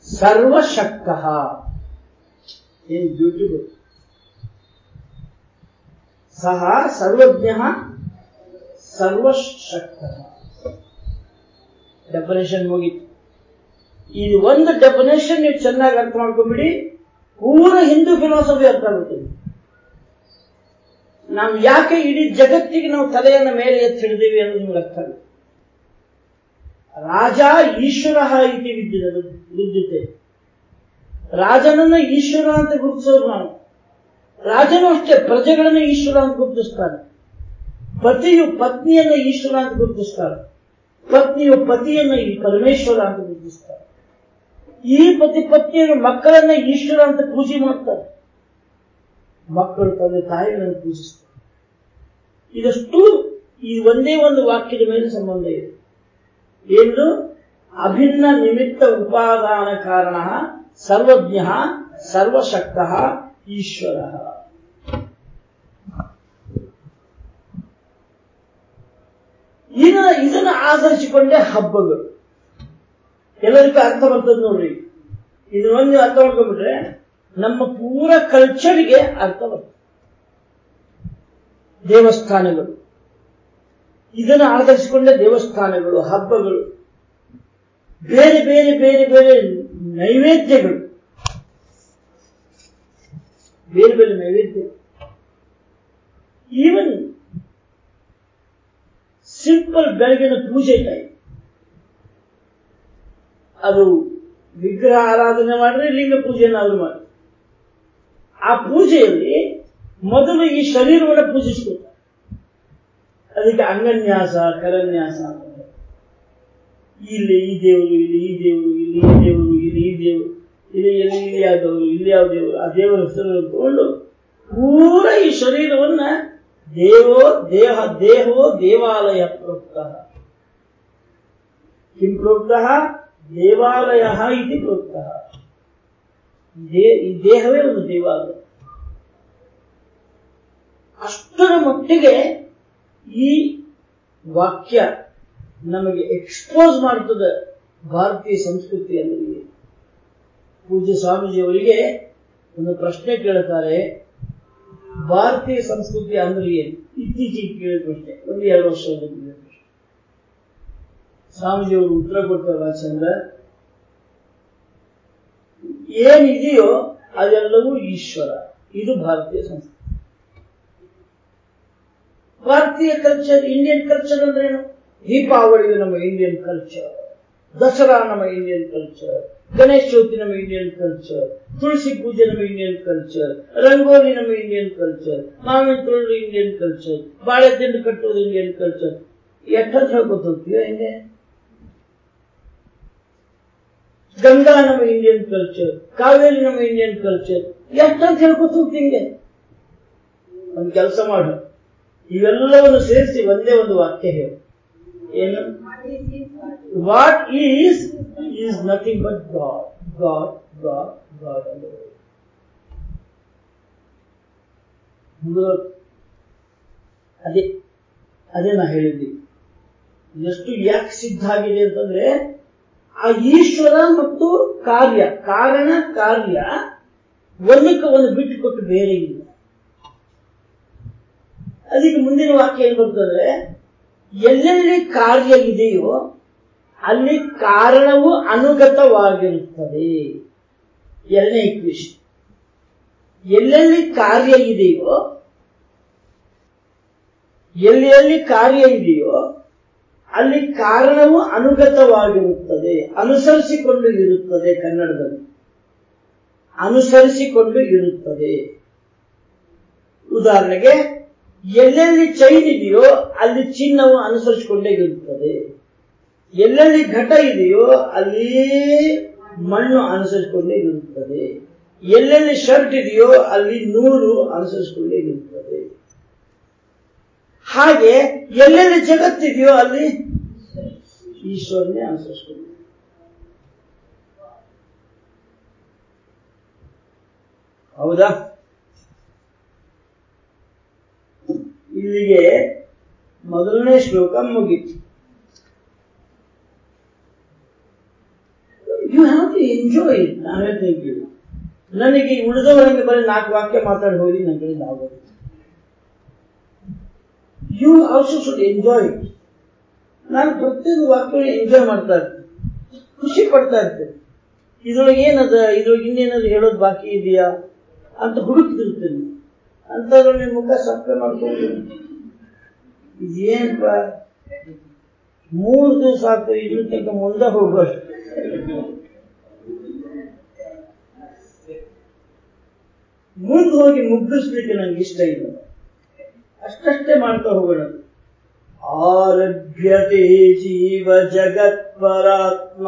ಸರ್ವಶಕ್ತ ಏನ್ ಬ್ಯೂಟಿಫುಲ್ ಸಹ ಸರ್ವಜ್ಞ ಸರ್ವಶಕ್ತ ಡೆಫಿನೇಷನ್ ಮುಗೀತು ಇದು ಒಂದು ಡೆಫಿನೇಷನ್ ನೀವು ಚೆನ್ನಾಗಿ ಅರ್ಥ ಮಾಡ್ಕೊಂಡ್ಬಿಡಿ, ಪೂರ ಹಿಂದೂ ಫಿಲಾಸಫಿ ಅರ್ಥ ಆಗುತ್ತದೆ ನಾವು ಯಾಕೆ ಇಡೀ ಜಗತ್ತಿಗೆ ನಾವು ತಲೆಯನ್ನು ಮೇಲೆ ಎತ್ತಿ ಹಿಡಿದೀವಿ ಅನ್ನೋದು ನಿಮ್ಗೆ ಅರ್ಥ ರಾಜ ಈಶ್ವರ ಇತಿ ವಿದ್ಯುತ್, ವಿದ್ಯುತ್ತೆ. ರಾಜನನ್ನ ಈಶ್ವರ ಅಂತ ಗುರುತಿಸೋರು ನಾವು ರಾಜನು ಅಷ್ಟೇ, ಪ್ರಜೆಗಳನ್ನು ಈಶ್ವರ ಅಂತ ಗುರುತಿಸ್ತಾನೆ. ಪತಿಯು ಪತ್ನಿಯನ್ನ ಈಶ್ವರ ಅಂತ ಗುರುತಿಸ್ತಾರೆ ಪತ್ನಿಯು ಪತಿಯನ್ನ ಈ ಪರಮೇಶ್ವರ ಅಂತ ಗುರುತಿಸ್ತಾರೆ ಈ ಪತಿ ಪತ್ನಿಯನ್ನು ಮಕ್ಕಳನ್ನ ಈಶ್ವರ ಅಂತ ಪೂಜೆ ಮಾಡ್ತಾರೆ. ಮಕ್ಕಳು ತಂದೆ ತಾಯಿಗಳನ್ನು ಪೂಜಿಸ್ತಾರೆ. ಇದಷ್ಟು ಈ ಒಂದೇ ಒಂದು ವಾಕ್ಯದ ಮೇಲೆ ಸಂಬಂಧ ಇದೆ. ಏನು ಅಭಿನ್ನ ನಿಮಿತ್ತ ಉಪಾದಾನ ಕಾರಣ ಸರ್ವಜ್ಞ, ಸರ್ವಶಕ್ತ, ಈಶ್ವರ. ಇದನ್ನು ಇದನ್ನು ಆಧರಿಸಿಕೊಂಡೇ ಹಬ್ಬಗಳು. ಎಲ್ಲರಿಗೂ ಅರ್ಥ ಬರ್ತದೆ ನೋಡ್ರಿ. ಇದನ್ನೊಂದು ಅರ್ಥ ಮಾಡ್ಕೊಂಡ್ಬಿಟ್ರೆ ನಮ್ಮ ಪೂರ ಕಲ್ಚರ್ಗೆ ಅರ್ಥ ಬರ್ತದೆ. ದೇವಸ್ಥಾನಗಳು. ಇದನ್ನು ಆಧರಿಸಿಕೊಂಡ ದೇವಸ್ಥಾನಗಳು, ಹಬ್ಬಗಳು. ಬೇರೆ ಬೇರೆ ಬೇರೆ ಬೇರೆ ನೈವೇದ್ಯಗಳು. ಬೇರೆ ಬೇರೆ ನೈವೇದ್ಯ. ಈವನ್ ಸಿಂಪಲ್ ಬೆಳಗಿನ ಪೂಜೆ ಟೈಮ್ ಅದು ವಿಗ್ರಹ ಆರಾಧನೆ ಮಾಡಿದ್ರೆ ಲಿಂಗ ಪೂಜೆಯನ್ನಾದರೂ ಮಾಡಿ. ಆ ಪೂಜೆಯಲ್ಲಿ ಮೊದಲು ಈ ಶರೀರವನ್ನು ಪೂಜಿಸ್ಕೊತಾರೆ ಅದಕ್ಕೆ ಅಂಗನ್ಯಾಸ ಕರನ್ಯಾಸ ಅಂತ ಇಲ್ಲಿ ಈ ದೇವರು ಇಲ್ಲಿ ಈ ದೇವರು ಇಲ್ಲಿ ಈ ದೇವರು ಇಲ್ಲಿ ಈ ದೇವರು ಇಲ್ಲಿ ಎಲ್ಲಿ ಇಲ್ಲಿ ಯಾವ ದೇವರು ಇಲ್ಲಿ ಯಾವ ದೇವರು ಆ ದೇವರ ಹೆಸರು ತಗೊಂಡು ಪೂರ ಈ ಶರೀರವನ್ನ ದೇವೋ ದೇಹ ದೇಹೋ ದೇವಾಲಯ ಪ್ರೋಕ್ತ ಕಿಂ ಪ್ರೋಕ್ತ ದೇವಾಲಯ ಇದು ಪ್ರೋಕ್ತ ಈ ದೇಹವೇ ಒಂದು ದೇವಾಲಯ ಅಷ್ಟರ ಮಟ್ಟಿಗೆ ಈ ವಾಕ್ಯ ನಮಗೆ ಎಕ್ಸ್ಪೋಸ್ ಮಾಡುತ್ತದೆ ಭಾರತೀಯ ಸಂಸ್ಕೃತಿಯಲ್ಲಿ. ಪೂಜ್ಯ ಸ್ವಾಮೀಜಿಯವರಿಗೆ ಒಂದು ಪ್ರಶ್ನೆ ಕೇಳುತ್ತಾರೆ ಭಾರತೀಯ ಸಂಸ್ಕೃತಿ ಅಂದ್ರೆ ಏನು? ಇತ್ತೀಚೆಗೆ ಕೇಳಿದ ಪ್ರಶ್ನೆ, ಒಂದು ಎರಡು ಕೇಳಿದ ಪ್ರಶ್ನೆ. ಸ್ವಾಮೀಜಿಯವರು ಉತ್ತರ ಕೊಡ್ತಾರೆ ರಾಜಚಂದ್ರ. ಏನಿದೆಯೋ ಅದೆಲ್ಲವೂ ಈಶ್ವರ. ಇದು ಭಾರತೀಯ ಸಂಸ್ಕೃತಿ. ಭಾರತೀಯ ಕಲ್ಚರ್ ಇಂಡಿಯನ್ ಕಲ್ಚರ್ ಅಂದ್ರೆ ಏನು ದೀಪಾವಳಿ ನಮ್ಮ ಇಂಡಿಯನ್ ಕಲ್ಚರ್ ದಸರಾ ನಮ್ಮ ಇಂಡಿಯನ್ ಕಲ್ಚರ್ ಗಣೇಶ ಚೌತಿ ನಮ್ಮ ಇಂಡಿಯನ್ ಕಲ್ಚರ್ ತುಳಸಿ ಪೂಜೆ ನಮ್ಮ ಇಂಡಿಯನ್ ಕಲ್ಚರ್ ರಂಗೋಲಿ ನಮ್ಮ ಇಂಡಿಯನ್ ಕಲ್ಚರ್ ಮಾವಿನ ತುಳು ಇಂಡಿಯನ್ ಕಲ್ಚರ್ ಬಾಳೆ ದಿಂಡು ಕಟ್ಟೋದು ಇಂಡಿಯನ್ ಕಲ್ಚರ್ ಎಷ್ಟಂತ ಹೇಳ್ಕೊತ ಹೋಗ್ತೀಯ ಹಿಂಗೆ? ಗಂಗಾ ನಮ್ಮ ಇಂಡಿಯನ್ ಕಲ್ಚರ್ ಕಾವೇರಿ ನಮ್ಮ ಇಂಡಿಯನ್ ಕಲ್ಚರ್ ಎಷ್ಟಂತ ಹೇಳ್ಕೊತ ಹಿಂಗೆ ಒಂದು ಕೆಲಸ ಮಾಡು. ಇವೆಲ್ಲವನ್ನು ಸೇರಿಸಿ ಒಂದೇ ಒಂದು ವಾಕ್ಯ ಹೇಳು. ಏನು? What is is nothing but God God God God ಅದೇ ಅದೇ ನಾ ಹೇಳಿದ್ದೆ. ಎಷ್ಟು ಯಾಕೆ ಸಿದ್ಧ ಆಗಿದೆ ಅಂತಂದ್ರೆ, ಆ ಈಶ್ವರ ಮತ್ತು ಕಾರ್ಯ, ಕಾರಣ, ಕಾರ್ಯ ಒಂದಕ್ಕೆ ಒಂದು ಬಿಟ್ಟು ಕೊಟ್ಟು ಬೇರೆ ಇಲ್ಲ. ಅದಕ್ಕೆ ಮುಂದಿನ ವಾಕ್ಯ ಏನು ಬರ್ತದೆ ಎಲ್ಲೆಲ್ಲಿ ಕಾರ್ಯ ಇದೆಯೋ ಅಲ್ಲಿ ಕಾರಣವು ಅನುಗತವಾಗಿರುತ್ತದೆ. ಎರಡನೇ ಇಕ್ವೇಶನ್ ಎಲ್ಲೆಲ್ಲಿ ಕಾರ್ಯ ಇದೆಯೋ, ಎಲ್ಲಿ ಎಲ್ಲಿ ಕಾರ್ಯ ಇದೆಯೋ, ಅಲ್ಲಿ ಕಾರಣವು ಅನುಗತವಾಗಿರುತ್ತದೆ, ಅನುಸರಿಸಿಕೊಂಡು ಇರುತ್ತದೆ ಕನ್ನಡದಲ್ಲಿ. ಅನುಸರಿಸಿಕೊಂಡು ಇರುತ್ತದೆ. ಉದಾಹರಣೆಗೆ ಎಲ್ಲೆಲ್ಲಿ ಚೈನ್ ಇದೆಯೋ ಅಲ್ಲಿ ಚಿನ್ನವು ಅನುಸರಿಸಿಕೊಂಡೇ ಇರುತ್ತದೆ. ಎಲ್ಲೆಲ್ಲಿ ಘಟ ಇದೆಯೋ ಅಲ್ಲಿ ಮಣ್ಣು ಅನುಸರಿಸಿಕೊಂಡೇ ಇರುತ್ತದೆ. ಎಲ್ಲೆಲ್ಲಿ ಶರ್ಟ್ ಇದೆಯೋ ಅಲ್ಲಿ ನೂಲು ಅನುಸರಿಸಿಕೊಂಡೇ ಇರುತ್ತದೆ. ಹಾಗೆ ಎಲ್ಲೆಲ್ಲಿ ಜಗತ್ತಿದೆಯೋ ಅಲ್ಲಿ ಈಶ್ವರನೇ ಅನುಸರಿಸಿಕೊಂಡು ಹೌದಾ? ಇಲ್ಲಿಗೆ ಮೊದಲನೇ ಶ್ಲೋಕ ಮುಗೀತು. You have to enjoy it ನಾವೇ ಹೇಳ್ತೀವಿ ನನಗೆ ಉಳಿದವರಿಗೆ ಬರೀ ನಾಲ್ಕು ವಾಕ್ಯ ಮಾತಾಡಿ ಹೋಗಿ ನನಗೆ ಆಗೋದು. ಯು ಆಲ್ಸೋ ಶುಡ್ ಎಂಜಾಯ್ ನಾನು ಪ್ರತಿಯೊಂದು ವಾಕ್ಯ ಎಂಜಾಯ್ ಮಾಡ್ತಾ ಇರ್ತೇನೆ. ಖುಷಿ ಪಡ್ತಾ ಇರ್ತೇನೆ. ಇದ್ರೊಳಗೆ ಏನದ, ಇದ್ರೊಳಗೆ ಇನ್ನೇನಾದ್ರು ಹೇಳೋದು ಬಾಕಿ ಇದೆಯಾ ಅಂತ ಹುಡುಕ್ತಿರ್ತೇನೆ. ಅಂತದ್ರಲ್ಲಿ ಮುಖ ಸಪ್ತ ಮಾಡ್ಕೊಂಡು ಇದೇನಪ್ಪ ಮೂರು ದಿವಸ ಆಯ್ತು ಇನ್ನು ತನಕ ಮುಂದೆ ಹೋಗೋದು ಮುಂದೆ ಹೋಗಿ ಮುಗ್ಗಿಸ್ಲಿಕ್ಕೆ ನಂಗೆ ಇಷ್ಟ ಇಲ್ಲ. ಅಷ್ಟಷ್ಟೇ ಮಾಡ್ತಾ ಹೋಗೋಣ. ಆರಭ್ಯತೆ ಜೀವ ಜಗತ್ಪರಾತ್ಮ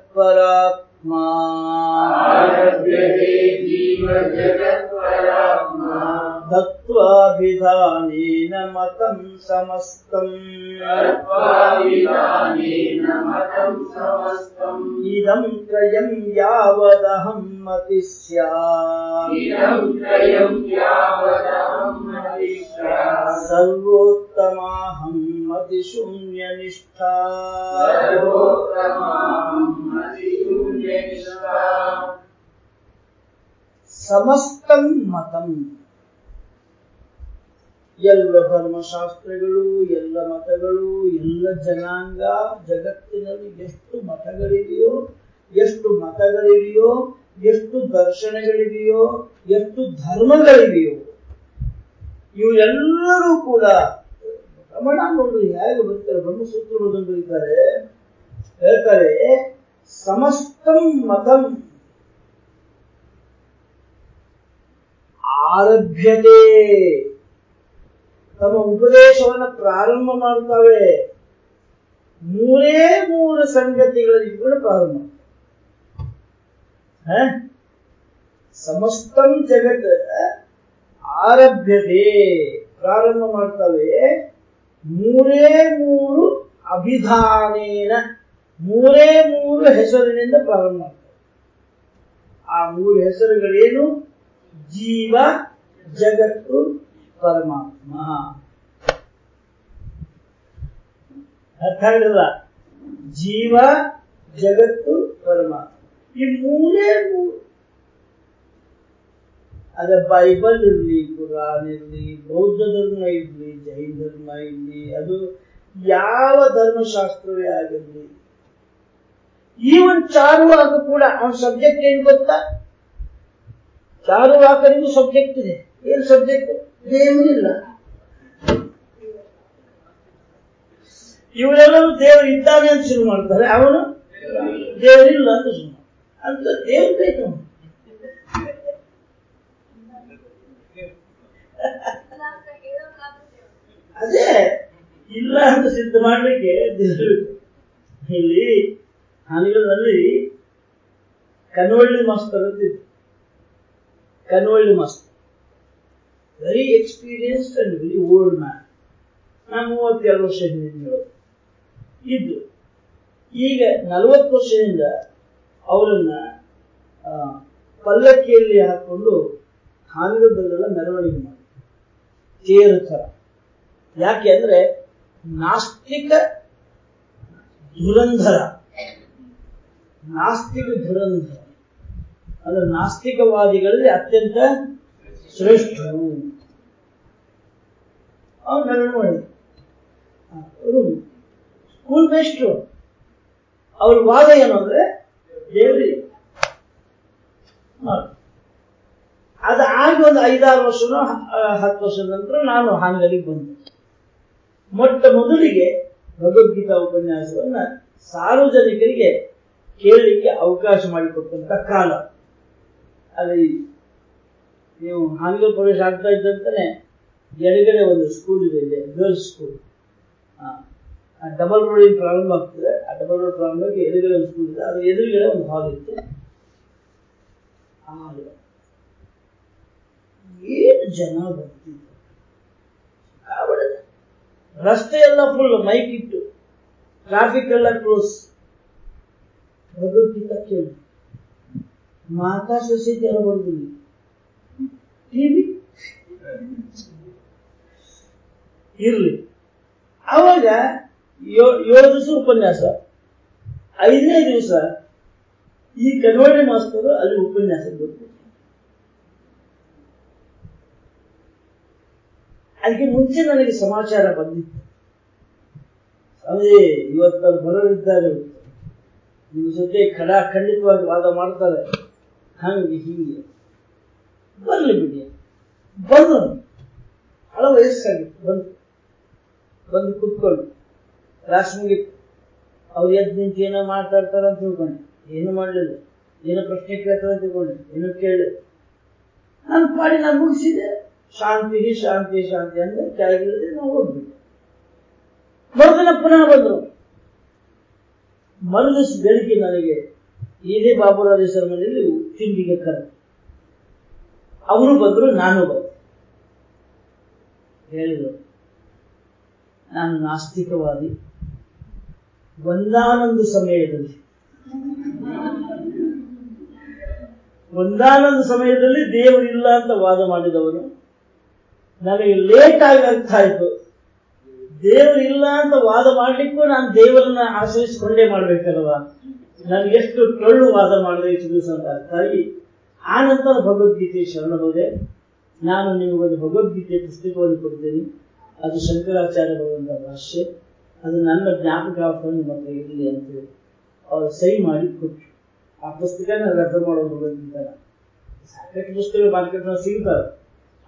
ತತ್ವಾಭಿಧಾನೇನ ಮತಂ ಸಮಸ್ತಂ ಇದಂ ತ್ರಯಂ ಯಾವದಹಂ ಮತಿ ಸ್ಯಾತ್ ಸರ್ವೋತ್ತಮಾಹಂ ಮತಿ ಶೂನ್ಯನಿಷ್ಠಾ ಸಮಸ್ತಂ ಮತಂ. ಎಲ್ಲ ಧರ್ಮಶಾಸ್ತ್ರಗಳು ಎಲ್ಲ ಮತಗಳು ಎಲ್ಲ ಜನಾಂಗ ಜಗತ್ತಿನಲ್ಲಿ ಎಷ್ಟು ಮತಗಳಿದೆಯೋ ಎಷ್ಟು ಮತಗಳಿವೆಯೋ ಎಷ್ಟು ದರ್ಶನಗಳಿವೆಯೋ ಎಷ್ಟು ಧರ್ಮಗಳಿವೆಯೋ ಎಲ್ಲರೂ ಕೂಡ ರಮಣ ಯಾರಿಗೆ ಬರ್ತಾರೆ? ಬರ್ತಾರೆ ಬಂದು ಇದ್ದಾರೆ. ಹೇಳ್ತಾರೆ, ಸಮಸ್ತಂ ಮತಂ ಆರಭ್ಯತೆ. ತಮ್ಮ ಉಪದೇಶವನ್ನು ಪ್ರಾರಂಭ ಮಾಡ್ತಾವೆ. ಮೂರೇ ಮೂರು ಸಂಗತಿಗಳಲ್ಲಿ ಕೂಡ ಪ್ರಾರಂಭ? ಸಮಸ್ತಂ ಜಗತ್ ಆರಭ್ಯತೆ ಪ್ರಾರಂಭ ಮಾಡ್ತವೆ. ಮೂರೇ ಮೂರು ಅಭಿಧಾನೇನ, ಮೂರೇ ಮೂರು ಹೆಸರಿನಿಂದ ಪ್ರಾರಂಭ ಆ ಮೂರು ಹೆಸರುಗಳೇನು? ಜೀವ, ಜಗತ್ತು, ಪರಮಾತ್ಮ. ಅರ್ಥ ಆಗಲಿಲ್ಲ ಜೀವ, ಜಗತ್ತು, ಪರಮಾತ್ಮ. ಈ ಮೂರೇ ಮೂರು ಅದ ಬೈಬಲ್ ಇರಲಿ, ಕುರಾನ್ ಇರ್ಲಿ, ಬೌದ್ಧ ಧರ್ಮ ಇರಲಿ, ಜೈನ ಧರ್ಮ ಇರಲಿ, ಅದು ಯಾವ ಧರ್ಮಶಾಸ್ತ್ರವೇ ಆಗಿರ್ಲಿ ಈವನ್ ಚಾರುವಾಗ ಕೂಡ ಅವನ ಸಬ್ಜೆಕ್ಟ್ ಏನು ಗೊತ್ತಾ? ಚಾರುವಾಕರಿಗೂ ಸಬ್ಜೆಕ್ಟ್ ಇದೆ. ಏನ್ ಸಬ್ಜೆಕ್ಟ್ ದೇವನಿಲ್ಲ ಇವರೆಲ್ಲರೂ ದೇವರು ಇದ್ದಾನೆ ಅಂತ ಶುರು ಮಾಡ್ತಾರೆ. ಅವನು? ದೇವರಿಲ್ಲ ಅಂತ. ಅಂತ ದೇವ್ರು ಬೇಕು ಅವ್ನು. ಅದೇ, ಇಲ್ಲ ಅಂತ ಸಿದ್ಧ ಮಾಡ್ಲಿಕ್ಕೆ ಇಲ್ಲಿ ಹಾನಿಗಳಲ್ಲಿ ಕನ್ವಳ್ಳಿ ಮಾಸ್ತರ್ ಅಂತಿದ್ರು Kanavalli master very experienced and very old man ನಾನು ಮೂವತ್ತೆರಡು ವರ್ಷ ಹಿಂದಿನ ಇದ್ದು, ಈಗ ನಲವತ್ತು ವರ್ಷದಿಂದ ಅವರನ್ನ ಪಲ್ಲಕ್ಕಿಯಲ್ಲಿ ಹಾಕೊಂಡು ಹಾನಿಗದಲ್ಲೆಲ್ಲ ಮೆರವಣಿಗೆ ತೇರು ಥರ ಯಾಕೆ ಅಂದ್ರೆ ನಾಸ್ತಿಕ ಧುರಂಧರ. ನಾಸ್ತಿಕ ಧುರಂಧರ. ಅಂದ್ರೆ ನಾಸ್ತಿಕವಾದಿಗಳಲ್ಲಿ ಅತ್ಯಂತ ಶ್ರೇಷ್ಠರು. ಅವ್ರು ಅವರು ಸ್ಕೂಲ್ ಮೇಸ್ಟ್ರು ಅವ್ರ ವಾದ ಏನು ಅಂದ್ರೆ ದೇವ್ರಿ. ಅದು ಆಗಿ ಒಂದು ಐದಾರು ವರ್ಷನೋ ಹತ್ತು ವರ್ಷದ ನಂತರ ನಾನು ಹಾನಗಲಿಗೆ ಬಂದೆ. ಮೊಟ್ಟ ಮೊದಲಿಗೆ ಭಗವದ್ಗೀತಾ ಉಪನ್ಯಾಸವನ್ನ ಸಾರ್ವಜನಿಕರಿಗೆ ಕೇಳಲಿಕ್ಕೆ ಅವಕಾಶ ಮಾಡಿಕೊಟ್ಟಂತ ಕಾಲ. ಅಲ್ಲಿ ನೀವು ಹಾನಗಲ್ ಪ್ರವೇಶ ಆಗ್ತಾ ಇದ್ದಂತಾನೆ ಎಡಗಡೆ ಒಂದು ಸ್ಕೂಲ್ ಇದೆ ಇಲ್ಲಿ ಗರ್ಲ್ಸ್ ಸ್ಕೂಲ್ ಆ ಡಬಲ್ ರೋಡ್ ಪ್ರಾರಂಭ ಆಗ್ತದೆ, ಆ ಡಬಲ್ ರೋಡ್ ಪ್ರಾರಂಭಕ್ಕೆ ಎದುರುಗಡೆ ಒಂದು ಸ್ಕೂಲ್ ಇದೆ, ಅದು ಎದುರುಗಡೆ ಒಂದು ಹಾಲ್ ಇತ್ತು. ಏನು ಜನ ಬರ್ತಿದ್ರು. ರಸ್ತೆ ಎಲ್ಲ ಫುಲ್ ಮೈಕ್ ಇಟ್ಟು ಟ್ರಾಫಿಕ್ ಎಲ್ಲ ಕ್ಲೋಸ್ ಭಗವದ್ಗೀತಾ ಕೇಳಿ. ಮಾತಾ ಸಸಿ ಎಲ್ಲ ಬರುದಿಲ್ಲ ಟಿವಿ ಇರ್ಲಿ. ಅವಾಗ ಏಳು ದಿವಸ ಉಪನ್ಯಾಸ. ಐದನೇ ದಿವಸ ಈ ಕನ್ವರ್ಣೆ ಮಾಸ್ತರು ಅಲ್ಲಿ ಉಪನ್ಯಾಸ ಕೊಡ್ತಾರೆ ಅದಕ್ಕೆ ಮುಂಚೆ ನನಗೆ ಸಮಾಚಾರ ಬಂದಿತ್ತು. ಅದೇ ಇವತ್ತು ಅವ್ರು ಬರೋರಿದ್ದಾರೆ ನಿಮ್ಮ ಜೊತೆ ಖಡಾ ಖಂಡಿತವಾಗಿ ವಾದ ಮಾಡ್ತಾರೆ. ಹಂಗೆ ಹೀಗೆ. ಬರಲಿ ಬಿಡಿ. ಬಂದು. ಹಳ ವಯಸ್ಸಾಗಿತ್ತು. ಬಂದು. ಬಂದು ಕುತ್ಕೊಂಡು ಕ್ಲಾಸ್ ಮುಗಿತು. ಅವ್ರು ಎದ್ದು ನಿಂತು ಏನೋ ಮಾತಾಡ್ತಾರ ಅಂತ ತಿಳ್ಕೊಂಡೆ. ಏನು ಮಾಡಲಿಲ್ಲ. ಏನೋ ಪ್ರಶ್ನೆ ಕೇಳ್ತಾರೆ ಅಂತ ತಿಳ್ಕೊಂಡೆ. ಏನೋ ಕೇಳಿ ನಾನು ಪಾಡಿ ನಾನು ಮುಗಿಸಿದೆ. ಶಾಂತಿ ಶಾಂತಿ ಶಾಂತಿ ಅಂದ್ರೆ ಕೆಳಗಿಲ್ಲದೆ ನಾವು ಹೋಗ್ಬೇಕು ಮರುದಿನ ಪುನಃ ಬಂದರು. ಮರುದಿಸ್ ಬೆಳಿಗ್ಗೆ ನನಗೆ ಇದೇ ಬಾಬುರಾಜೇಶ್ವರ ಮನೆಯಲ್ಲಿ ತಿಂಡಿಗೆ ಕರ. ಅವರು ಬಂದರು, ನಾನು ಬಂದೆ. ಹೇಳಿದರು, ನಾನು ನಾಸ್ತಿಕವಾದಿ ಒಂದಾನೊಂದು ಸಮಯದಲ್ಲಿ ಒಂದಾನೊಂದು ಸಮಯದಲ್ಲಿ ದೇವರಿಲ್ಲ ಅಂತ ವಾದ ಮಾಡಿದವನು. ನನಗೆ ಲೇಟ್ ಆಗಿ ಅರ್ಥ ಆಯ್ತು ದೇವರಿಲ್ಲ ಅಂತ ವಾದ ಮಾಡ್ಲಿಕ್ಕೂ ನಾನು ದೇವರನ್ನ ಆಶ್ರಯಿಸಿಕೊಂಡೇ ಮಾಡ್ಬೇಕಲ್ವಾ? ನನಗೆ ಎಷ್ಟು ಟೊಳ್ಳು ವಾದ ಮಾಡಿದೆ ಇಷ್ಟು ದಿವಸ ಅಂತ ಅರ್ಥ ಆಗಿ ಆ ನಂತರ ಭಗವದ್ಗೀತೆ ಶರಣ ಹೋದೆ. ನಾನು ನಿಮಗೊಂದು ಭಗವದ್ಗೀತೆ ಪುಸ್ತಕವನ್ನು ಕೊಡ್ತೇನೆ. ಅದು ಶಂಕರಾಚಾರ್ಯ ಭಗವಂತ ಭಾಷ್ಯ. ಅದು ನನ್ನ ಜ್ಞಾಪಕ ನಿಮ್ಮ ಹತ್ರ ಇರಲಿ ಅಂತೇಳಿ ಅವರು ಸಹಿ ಮಾಡಿ ಕೊಟ್ಟರು ಆ ಪುಸ್ತಕ ನಾನು ರದ್ದು ಮಾಡೋ ಭಗವದ್ಗೀತ ಸಾಕಷ್ಟು ಪುಸ್ತಕ ಮಾರ್ಕೆಟ್ನಲ್ಲಿ ಸಿಗ್ತಾರೆ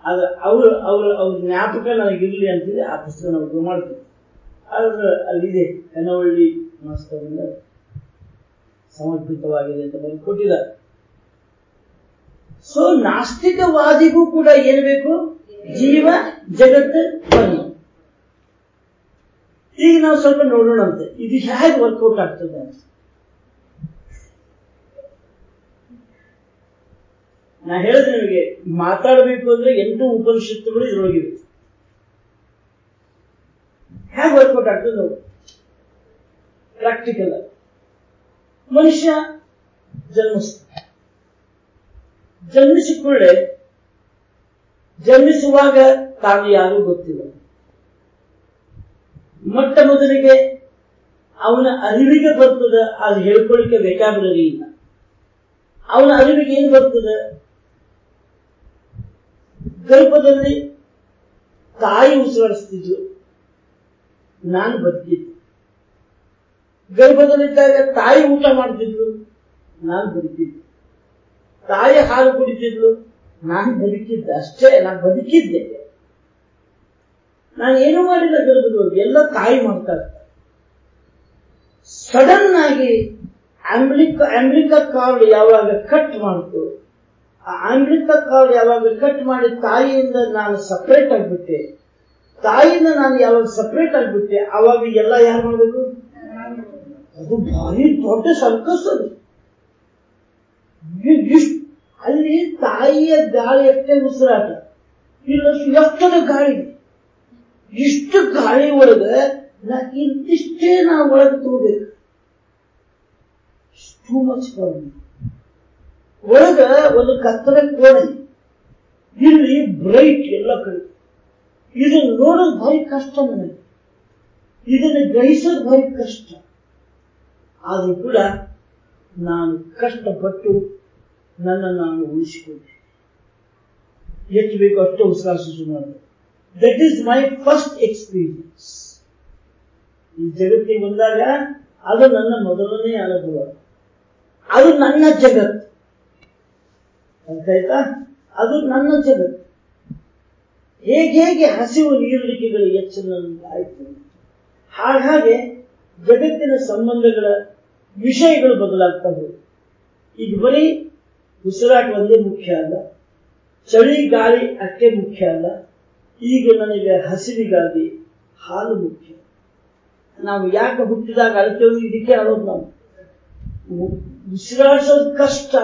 ಆದ್ರೆ ಅವರು, ಅವ್ರ ಅವ್ರ ಜ್ಞಾಪಕ ನನಗಿರ್ಲಿ ಅಂತೇಳಿ ಆ ಪುಸ್ತಕ ನಾವು ಮಾಡ್ತೀವಿ. ಆದ್ರೆ ಅಲ್ಲಿದೆ ಕನವಳ್ಳಿ ಮಾಸ್ತರಿಂದ ಸಮರ್ಪಿತವಾಗಿದೆ ಅಂತ ಬಂದು ಕೊಟ್ಟಿದ್ದಾರೆ. ಸೊ ನಾಸ್ತಿಕವಾದಿಗೂ ಕೂಡ ಏನು ಬೇಕು? ಜೀವ, ಜಗತ್ತು ಬನ್ನಿ ಈಗ ನಾವು ಸ್ವಲ್ಪ ನೋಡೋಣಂತೆ. ಇದು ಹೇಗೆ ವರ್ಕೌಟ್ ಆಗ್ತದೆ ಅಂತ. ನಾ ಹೇಳಿದೆ ನಿಮಗೆ, ಮಾತಾಡಬೇಕು ಅಂದ್ರೆ ಎಂಟು ಉಪನಿಷತ್ತುಗಳು ಇದರೊಳಗಿವೆ. ಹೇಗೆ ವರ್ಕೌಟ್ ಆಗ್ತದೆ ನೋಡಿ ಪ್ರಾಕ್ಟಿಕಲ್ ಮನುಷ್ಯ ಜನ್ಮಿಸ್ತ. ಜನ್ಮಿಸಿಕೊಳ್ಳೆ ಜನ್ಮಿಸುವಾಗ ತಾನು ಯಾರು ಗೊತ್ತಿಲ್ಲ. ಮೊಟ್ಟ ಮೊದಲಿಗೆ ಅವನ ಅರಿವಿಗೆ ಬರ್ತದ, ಅದು ಹೇಳ್ಕೊಳ್ಳಿಕ್ಕೆ ವೆಕಾಬುಲರಿ ಇಲ್ಲ. ಅವನ ಅರಿವಿಗೆ ಏನು ಬರ್ತದೆ? ಗರ್ಭದಲ್ಲಿ ತಾಯಿ ಉಸಿರಾಡಿಸ್ತಿದ್ಲು ನಾನು ಬದುಕಿದ್ದೆ. ಗರ್ಭದಲ್ಲಿದ್ದಾಗ ತಾಯಿ ಊಟ ಮಾಡ್ತಿದ್ಲು ನಾನು ಬದುಕಿದ್ದೆ. ತಾಯಿ ಹಾಲು ಕುಡಿತಿದ್ಲು ನಾನು ಬದುಕಿದ್ದೆ ಅಷ್ಟೇ, ನಾನು ಬದುಕಿದ್ದೆ. ನಾನು ಏನು ಮಾಡಿಲ್ಲ ಗರ್ಭದವ್ರಿಗೆ ಎಲ್ಲ ತಾಯಿ ಮಾಡ್ತಾ ಸಡನ್ ಆಗಿ ಆಂಬ್ಲಿಕ ಆಂಬ್ಲಿಕ ಕಾರ್ಡ್ ಯಾವಾಗ ಕಟ್ ಮಾಡ್ತು ಆ ಕಾರ್ಡ್ ಯಾವಾಗ ಕಟ್ ಮಾಡಿ ತಾಯಿಯಿಂದ ನಾನು ಸಪ್ರೇಟ್ ಆಗ್ಬಿಟ್ಟೆ. ತಾಯಿಯಿಂದ ನಾನು ಯಾವಾಗ ಸಪ್ರೇಟ್ ಆಗ್ಬಿಟ್ಟೆ, ಅವಾಗ ಎಲ್ಲ ಯಾರು ಮಾಡಬೇಕು ಅದು ಭಾರಿ ದೊಡ್ಡ ಸರ್ಕಸ್ ಅದು. ಅಲ್ಲಿ ತಾಯಿಯ ಗಾಳಿ ಅಷ್ಟೇ ಉಸಿರಾಟ, ಇಲ್ಲ ಎಷ್ಟದ ಗಾಳಿ. ಇಷ್ಟು ಗಾಳಿ ಒಳಗೆ ನಾ ಇಂತಿಷ್ಟೇ ನಾ ಒಳಗೆ ತಗೋಬೇಕು. ಟೂ ಮಚ್ ಒಳಗ ಒಂದು ಕತ್ತಲ ಕೋಣೆ. ಇಲ್ಲಿ ಬ್ರೈಟ್ ಎಲ್ಲ ಕಡೆ. ಇದನ್ನು ನೋಡೋದು ಭಾರಿ ಕಷ್ಟ ನನಗೆ. ಇದನ್ನು ಗ್ರಹಿಸೋದು ಭಾರಿ ಕಷ್ಟ. ಆದರೂ ಕೂಡ ನಾನು ಕಷ್ಟಪಟ್ಟು ನನ್ನ ನಾನು ಉಳಿಸಿಕೊಂಡೆ. ಎಷ್ಟು ಬೇಕು ಅಷ್ಟು ಉತ್ಸಾಹ ಮಾಡಿದೆ. That is my first experience ಈ ಜಗತ್ತಿಗೆ ಬಂದಾಗ ಅದು ನನ್ನ ಮೊದಲನೇ ಅನುಭವ. ಅದು ನನ್ನ ಜಗತ್ತು. ಆಯ್ತಾ ಅದು ನನ್ನ ಜಗತ್ತು. ಹೇಗೆ ಹೇಗೆ ಹಸಿವು ನೀರಡಿಕೆಗಳು ಹೆಚ್ಚು ಆಯ್ತು. ಹಾಗಾಗಿ ಜಗತ್ತಿನ ಸಂಬಂಧಗಳ ವಿಷಯಗಳು ಬದಲಾಗ್ತಾ ಈಗ ಬರೀ ಉಸಿರಾಟ ಒಂದೇ ಮುಖ್ಯ ಅಲ್ಲ, ಚಳಿ ಗಾಳಿ ಅಕ್ಕೆ ಮುಖ್ಯ ಅಲ್ಲ, ಈಗ ನನಗೆ ಹಸಿವಿಗಾಗಿ ಹಾಲು ಮುಖ್ಯ. ನಾವು ಯಾಕೆ ಹುಟ್ಟಿದಾಗ ಅಳತೆ ಇದಕ್ಕೆ ಅಳೋದು ನಾವು? ಉಸಿರಾಡಿಸೋದು ಕಷ್ಟ.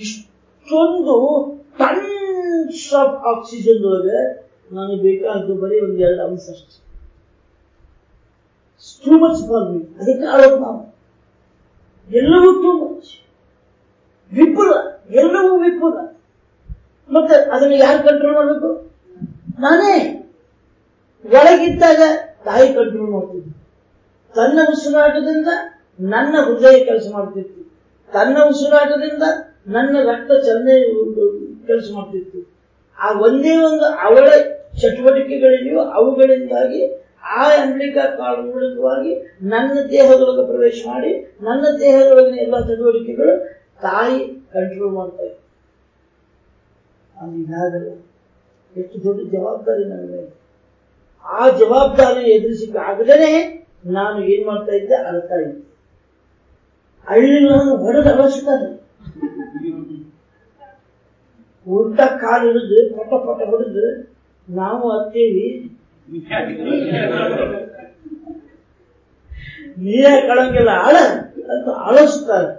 ಇಷ್ಟೊಂದು ಟನ್ಸ್ ಆಫ್ ಆಕ್ಸಿಜನ್ ಒಳಗೆ ನನಗೆ ಬೇಕಾದ್ದು ಬರೀ ಒಂದು ಎರಡು ಅಂಶ ಅಷ್ಟೇ. ಟೂ ಮಚ್ ಅದಕ್ಕೆ ಅಳೋದು ನಾವು. ಎಲ್ಲವೂ ಟೂ ಮಚ್ ವಿಪುಲ, ಎಲ್ಲವೂ ವಿಪುಲ. ಮತ್ತೆ ಅದನ್ನು ಯಾರು ಕಂಟ್ರೋಲ್ ಮಾಡಬೇಕು ನಾನೇ. ಒಳಗಿದ್ದಾಗ ತಾಯಿ ಕಂಟ್ರೋಲ್ ಮಾಡ್ತಿದ್ದೆ. ತನ್ನ ಉಸಿರಾಟದಿಂದ ನನ್ನ ಹೃದಯ ಕೆಲಸ ಮಾಡ್ತಿತ್ತು. ತನ್ನ ಉಸಿರಾಟದಿಂದ ನನ್ನ ರಕ್ತ ಚಲನೆ ಕೆಲಸ ಮಾಡ್ತಿತ್ತು. ಆ ಒಂದೇ ಒಂದು ಅವಳ ಚಟುವಟಿಕೆಗಳಿದೆಯೋ ಅವುಗಳಿಂದಾಗಿ, ಆ ಕಾರ್ಡ್ ಮೂಲಕವಾಗಿ ನನ್ನ ದೇಹದೊಳಗೆ ಪ್ರವೇಶ ಮಾಡಿ, ನನ್ನ ದೇಹದೊಳಗಿನ ಎಲ್ಲ ಚಟುವಟಿಕೆಗಳು ತಾಯಿ ಕಂಟ್ರೋಲ್ ಮಾಡ್ತಾ ಇತ್ತು. ಅದಾಗಲ್ಲ ಎಷ್ಟು ದೊಡ್ಡ ಜವಾಬ್ದಾರಿ ನನಗೆ ಆ ಜವಾಬ್ದಾರಿ ಎದುರಿಸಿಕಾಗದೇ ನಾನು ಏನ್ ಮಾಡ್ತಾ ಇದ್ದೆ, ಅಳ್ತಾ ಇದ್ದೆ. ನಾನು ಹೊರಗೆ ಅಳಿಸ್ತಾರೆ ಉಲ್ಟಾ ಕಾಲು ಹಿಡಿದು ಪಟ ಪಟ ಹೊಡೆದು ನಾವು ಅತ್ತೇವಿ ನೀರೇ ಕಳಂಗಿಲ್ಲ ಅಳ ಅಂತ ಅಳಿಸ್ತಾರೆ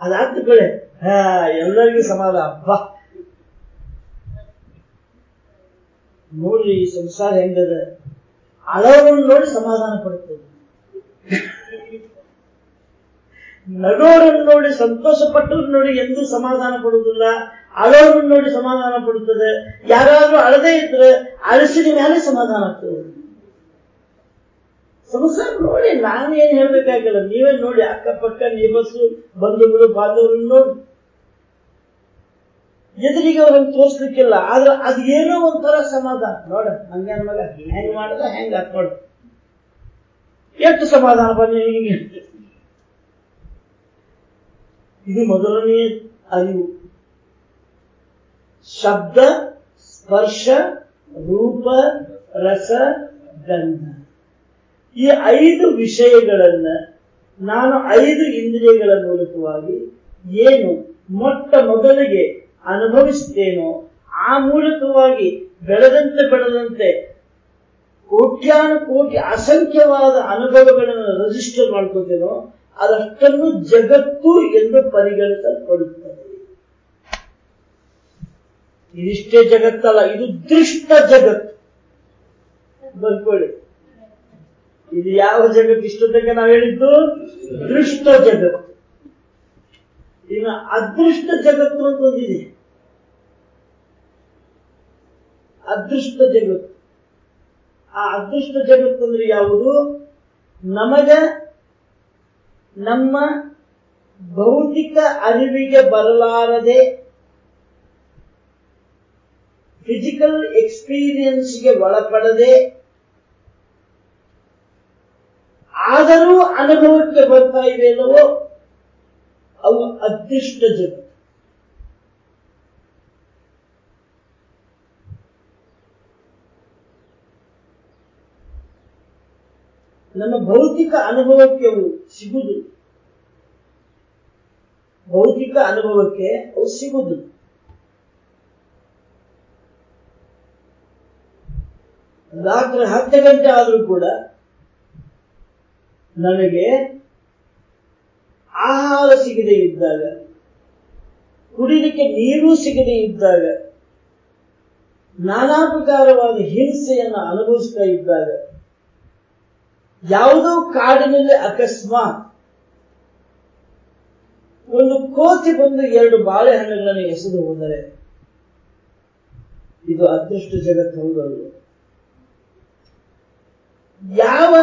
ಅದಾದ ಕಡೆ ಹಾ ಎಲ್ಲರಿಗೂ ಸಮಾಧಾನ ಹಬ್ಬ ನೋಡ್ರಿ ಈ ಸಂಸಾರ ಹೆಂಗದ ಅಳವನ್ನು ನೋಡಿ ಸಮಾಧಾನ ಪಡುತ್ತದೆ ನಗೋರನ್ನು ನೋಡಿ ಸಂತೋಷ ಪಟ್ಟರು ನೋಡಿ ಎಂದೂ ಸಮಾಧಾನ ಪಡುವುದಿಲ್ಲ ಅಳೋರನ್ನು ನೋಡಿ ಸಮಾಧಾನ ಪಡುತ್ತದೆ. ಯಾರಾದ್ರೂ ಅಳದೇ ಇದ್ರೆ ಅಳಿಸಿದ ಮೇಲೆ ಸಮಾಧಾನ ಆಗ್ತದೆ. ಸಂಸಾರ ನೋಡಿ ನಾನೇನ್ ಹೇಳ್ಬೇಕಾಗಿಲ್ಲ. ನೀವೇ ನೋಡಿ, ಅಕ್ಕಪಕ್ಕ ನೇಬರ್ಸು ಬಂಧುಗಳು ಬಾಂಧವರು ನೋಡಿ. ಎದುರಿಗೆ ಅವ್ರನ್ನ ತೋರಿಸ್ಲಿಕ್ಕಿಲ್ಲ, ಆದ್ರೆ ಅದು ಏನೋ ಒಂಥರ ಸಮಾಧಾನ. ನೋಡ ಹಂಗೆ ಮಗ, ಹೆಂಗ್ ಮಾಡದ, ಹೆಂಗ ನೋಡ ಎಷ್ಟು ಸಮಾಧಾನ ಬನ್ನಿ ಹೀಗೆ. ಇದು ಮೊದಲನೇ ಅರಿವು. ಶಬ್ದ, ಸ್ಪರ್ಶ, ರೂಪ, ರಸ, ಗಂಧ. ಈ ಐದು ವಿಷಯಗಳನ್ನ ನಾನು ಐದು ಇಂದ್ರಿಯಗಳ ಮೂಲಕವಾಗಿ ಏನು ಮೊಟ್ಟ ಮೊದಲಿಗೆ ಅನುಭವಿಸುತ್ತೇನೋ ಆ ಮೂಲಕವಾಗಿ ಬೆಳೆದಂತೆ ಬೆಳೆದಂತೆ ಕೋಟ್ಯಾನು ಕೋಟಿ ಅಸಂಖ್ಯವಾದ ಅನುಭವಗಳನ್ನು ರಿಜಿಸ್ಟರ್ ಮಾಡ್ಕೋತೇನೋ ಅದಷ್ಟನ್ನು ಜಗತ್ತು ಎಂದು ಪರಿಗಣಿಸಲ್ಪಡುತ್ತದೆ. ಇದಿಷ್ಟೇ ಜಗತ್ತಲ್ಲ, ಇದು ದೃಷ್ಟ ಜಗತ್ತು. ಬರ್ಕೊಳ್ಳಿ ಇದು ಯಾವ ಜಗತ್ತು? ಇಷ್ಟೊತ್ತಕ್ಕೆ ನಾವು ಹೇಳಿದ್ದು ದೃಷ್ಟ ಜಗತ್ತು. ಇನ್ನು ಅದೃಷ್ಟ ಜಗತ್ತು ಅಂತ ಒಂದಿದೆ. ಅದೃಷ್ಟ ಜಗತ್ತು. ಆ ಅದೃಷ್ಟ ಜಗತ್ತು ಅಂದ್ರೆ ಯಾವುದು? ನಮಗ ನಮ್ಮ ಭೌತಿಕ ಅರಿವಿಗೆ ಬರಲಾರದೆ ಫಿಸಿಕಲ್ ಎಕ್ಸ್ಪೀರಿಯನ್ಸ್ಗೆ ಒಳಪಡದೆ ಆದರೂ ಅನುಭವಕ್ಕೆ ಬರ್ತಾ ಇವೆಲ್ಲವೋ ಅವು ಅದೃಷ್ಟ ಜಗತ್ತು. ನಮ್ಮ ಭೌತಿಕ ಅನುಭವಕ್ಕೆ ಅವು ಸಿಗುವುದು ಭೌತಿಕ ಅನುಭವಕ್ಕೆ ಅವು ಸಿಗುದು. ರಾತ್ರಿ ಹತ್ತು ಗಂಟೆ ಆದರೂ ಕೂಡ ನನಗೆ ಆಹಾರ ಸಿಗದೆ ಇದ್ದಾಗ, ಕುಡಿಲಿಕ್ಕೆ ನೀರು ಸಿಗದೆ ಇದ್ದಾಗ, ನಾನಾ ಪ್ರಕಾರವಾದ ಹಿಂಸೆಯನ್ನು ಅನುಭವಿಸ್ತಾ ಇದ್ದಾಗ, ಯಾವುದೋ ಕಾಡಿನಲ್ಲಿ ಅಕಸ್ಮಾತ್ ಒಂದು ಕೋತಿ ಬಂದು ಎರಡು ಬಾಳೆಹಣ್ಣುಗಳನ್ನು ಎಸೆದು ಹೋದರೆ, ಇದು ಅದೃಷ್ಟ ಜಗತ್ತು ಹೌದಲ್ಲ ಯಾವ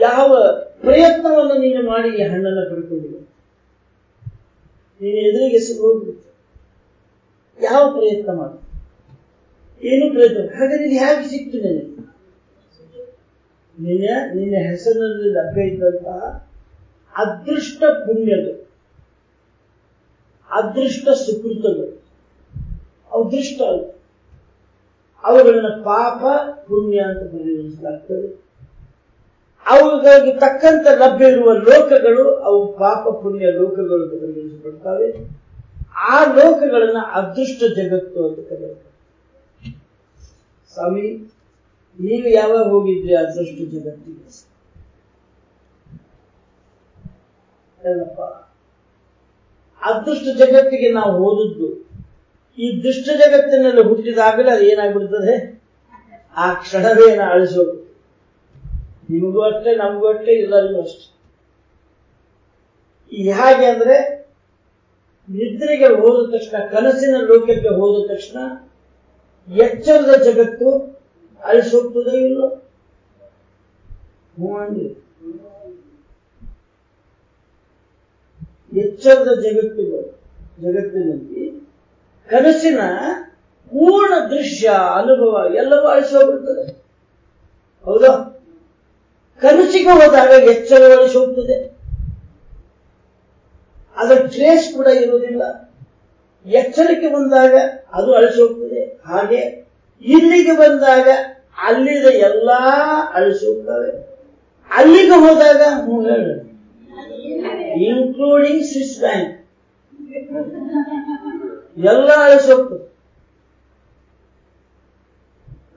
ಯಾವ ಪ್ರಯತ್ನವನ್ನು ನೀನು ಮಾಡಿ ಈ ಹಣ್ಣನ್ನು ಪಡ್ಕೊಂಡಿದೆ ನೀನು ಎದುರಿಗೆ ಹೋಗ್ಬಿಡುತ್ತೆ ಯಾವ ಪ್ರಯತ್ನ ಮಾಡ? ಏನು ಪ್ರಯತ್ನ? ಹಾಗಾದ್ರೆ ಇದು ಹೇಗೆ ಸಿಕ್ತು ನಿನಗೆ ನಿನ್ನ ನಿನ್ನ ಹೆಸರಿನಲ್ಲಿ ಲಭ್ಯ ಇದ್ದಂತಹ ಅದೃಷ್ಟ ಪುಣ್ಯಗಳು, ಅದೃಷ್ಟ ಸುಕೃತಗಳು, ಅದೃಷ್ಟ ಅಲ್ಲ. ಅವುಗಳನ್ನು ಪಾಪ ಪುಣ್ಯ ಅಂತ ಪರಿಗಣಿಸಲಾಗ್ತದೆ. ಅವುಗಳಿಗೆ ತಕ್ಕಂತ ಲಭ್ಯ ಇರುವ ಲೋಕಗಳು ಅವು ಪಾಪ ಪುಣ್ಯ ಲೋಕಗಳು ಅಂತ ಪರಿಗಣಿಸಲ್ಪಡ್ತವೆ. ಆ ಲೋಕಗಳನ್ನ ಅದೃಷ್ಟ ಜಗತ್ತು ಅಂತ ಕರೆಯುತ್ತಾರೆ. ಸ್ವಾಮಿ, ನೀವು ಯಾವಾಗ ಹೋಗಿದ್ರಿ ಅದೃಷ್ಟ ಜಗತ್ತಿಗೆ? ಅದೃಷ್ಟ ಜಗತ್ತಿಗೆ ನಾವು ಹೋದದ್ದು ಈ ದುಷ್ಟ ಜಗತ್ತಿನಲ್ಲಿ ಹುಟ್ಟಿದಾಗಲೇ ಅದು ಏನಾಗ್ಬಿಡ್ತದೆ? ಆ ಕ್ಷಣವೇನ ಅಳಿಸೋದು. ನಿಮಗೂ ಅಷ್ಟೇ, ನಮಗೂ ಅಷ್ಟೇ, ಎಲ್ಲರಿಗೂ ಅಷ್ಟೇ. ಹೇಗೆ ಅಂದ್ರೆ ನಿದ್ರೆಗೆ ಹೋದ ತಕ್ಷಣ, ಕನಸಿನ ಲೋಕಕ್ಕೆ ಹೋದ ತಕ್ಷಣ ಎಚ್ಚರದ ಜಗತ್ತು ಅಳಿಸೋಗ್ತದೆ ಇಲ್ಲ? ಎಚ್ಚರದ ಜಗತ್ತುಗಳು ಜಗತ್ತಿನಲ್ಲಿ ಕನಸಿನ ಪೂರ್ಣ ದೃಶ್ಯ, ಅನುಭವ ಎಲ್ಲವೂ ಅಳಿಸಿ ಹೋಗ್ಬಿಡ್ತದೆ. ಹೌದಾ? ಕನಸಿಗೆ ಹೋದಾಗ ಎಚ್ಚರ ಅಳಿಸಿ ಹೋಗ್ತದೆ. ಅದರ ಟ್ರೇಸ್ ಕೂಡ ಇರುವುದಿಲ್ಲ. ಎಚ್ಚರಿಕೆ ಬಂದಾಗ ಅದು ಅಳಿಸಿ ಹೋಗ್ತದೆ. ಹಾಗೆ ಇಲ್ಲಿಗೆ ಬಂದಾಗ ಅಲ್ಲಿದ ಎಲ್ಲಾ ಅಳಿಸಿ ಹೋಗ್ತವೆ. ಅಲ್ಲಿಗೆ ಹೋದಾಗ ಇನ್ಕ್ಲೂಡಿಂಗ್ ಸ್ವಿಸ್ ಬ್ಯಾಂಕ್ ಎಲ್ಲ ಸೊಪ್ಪು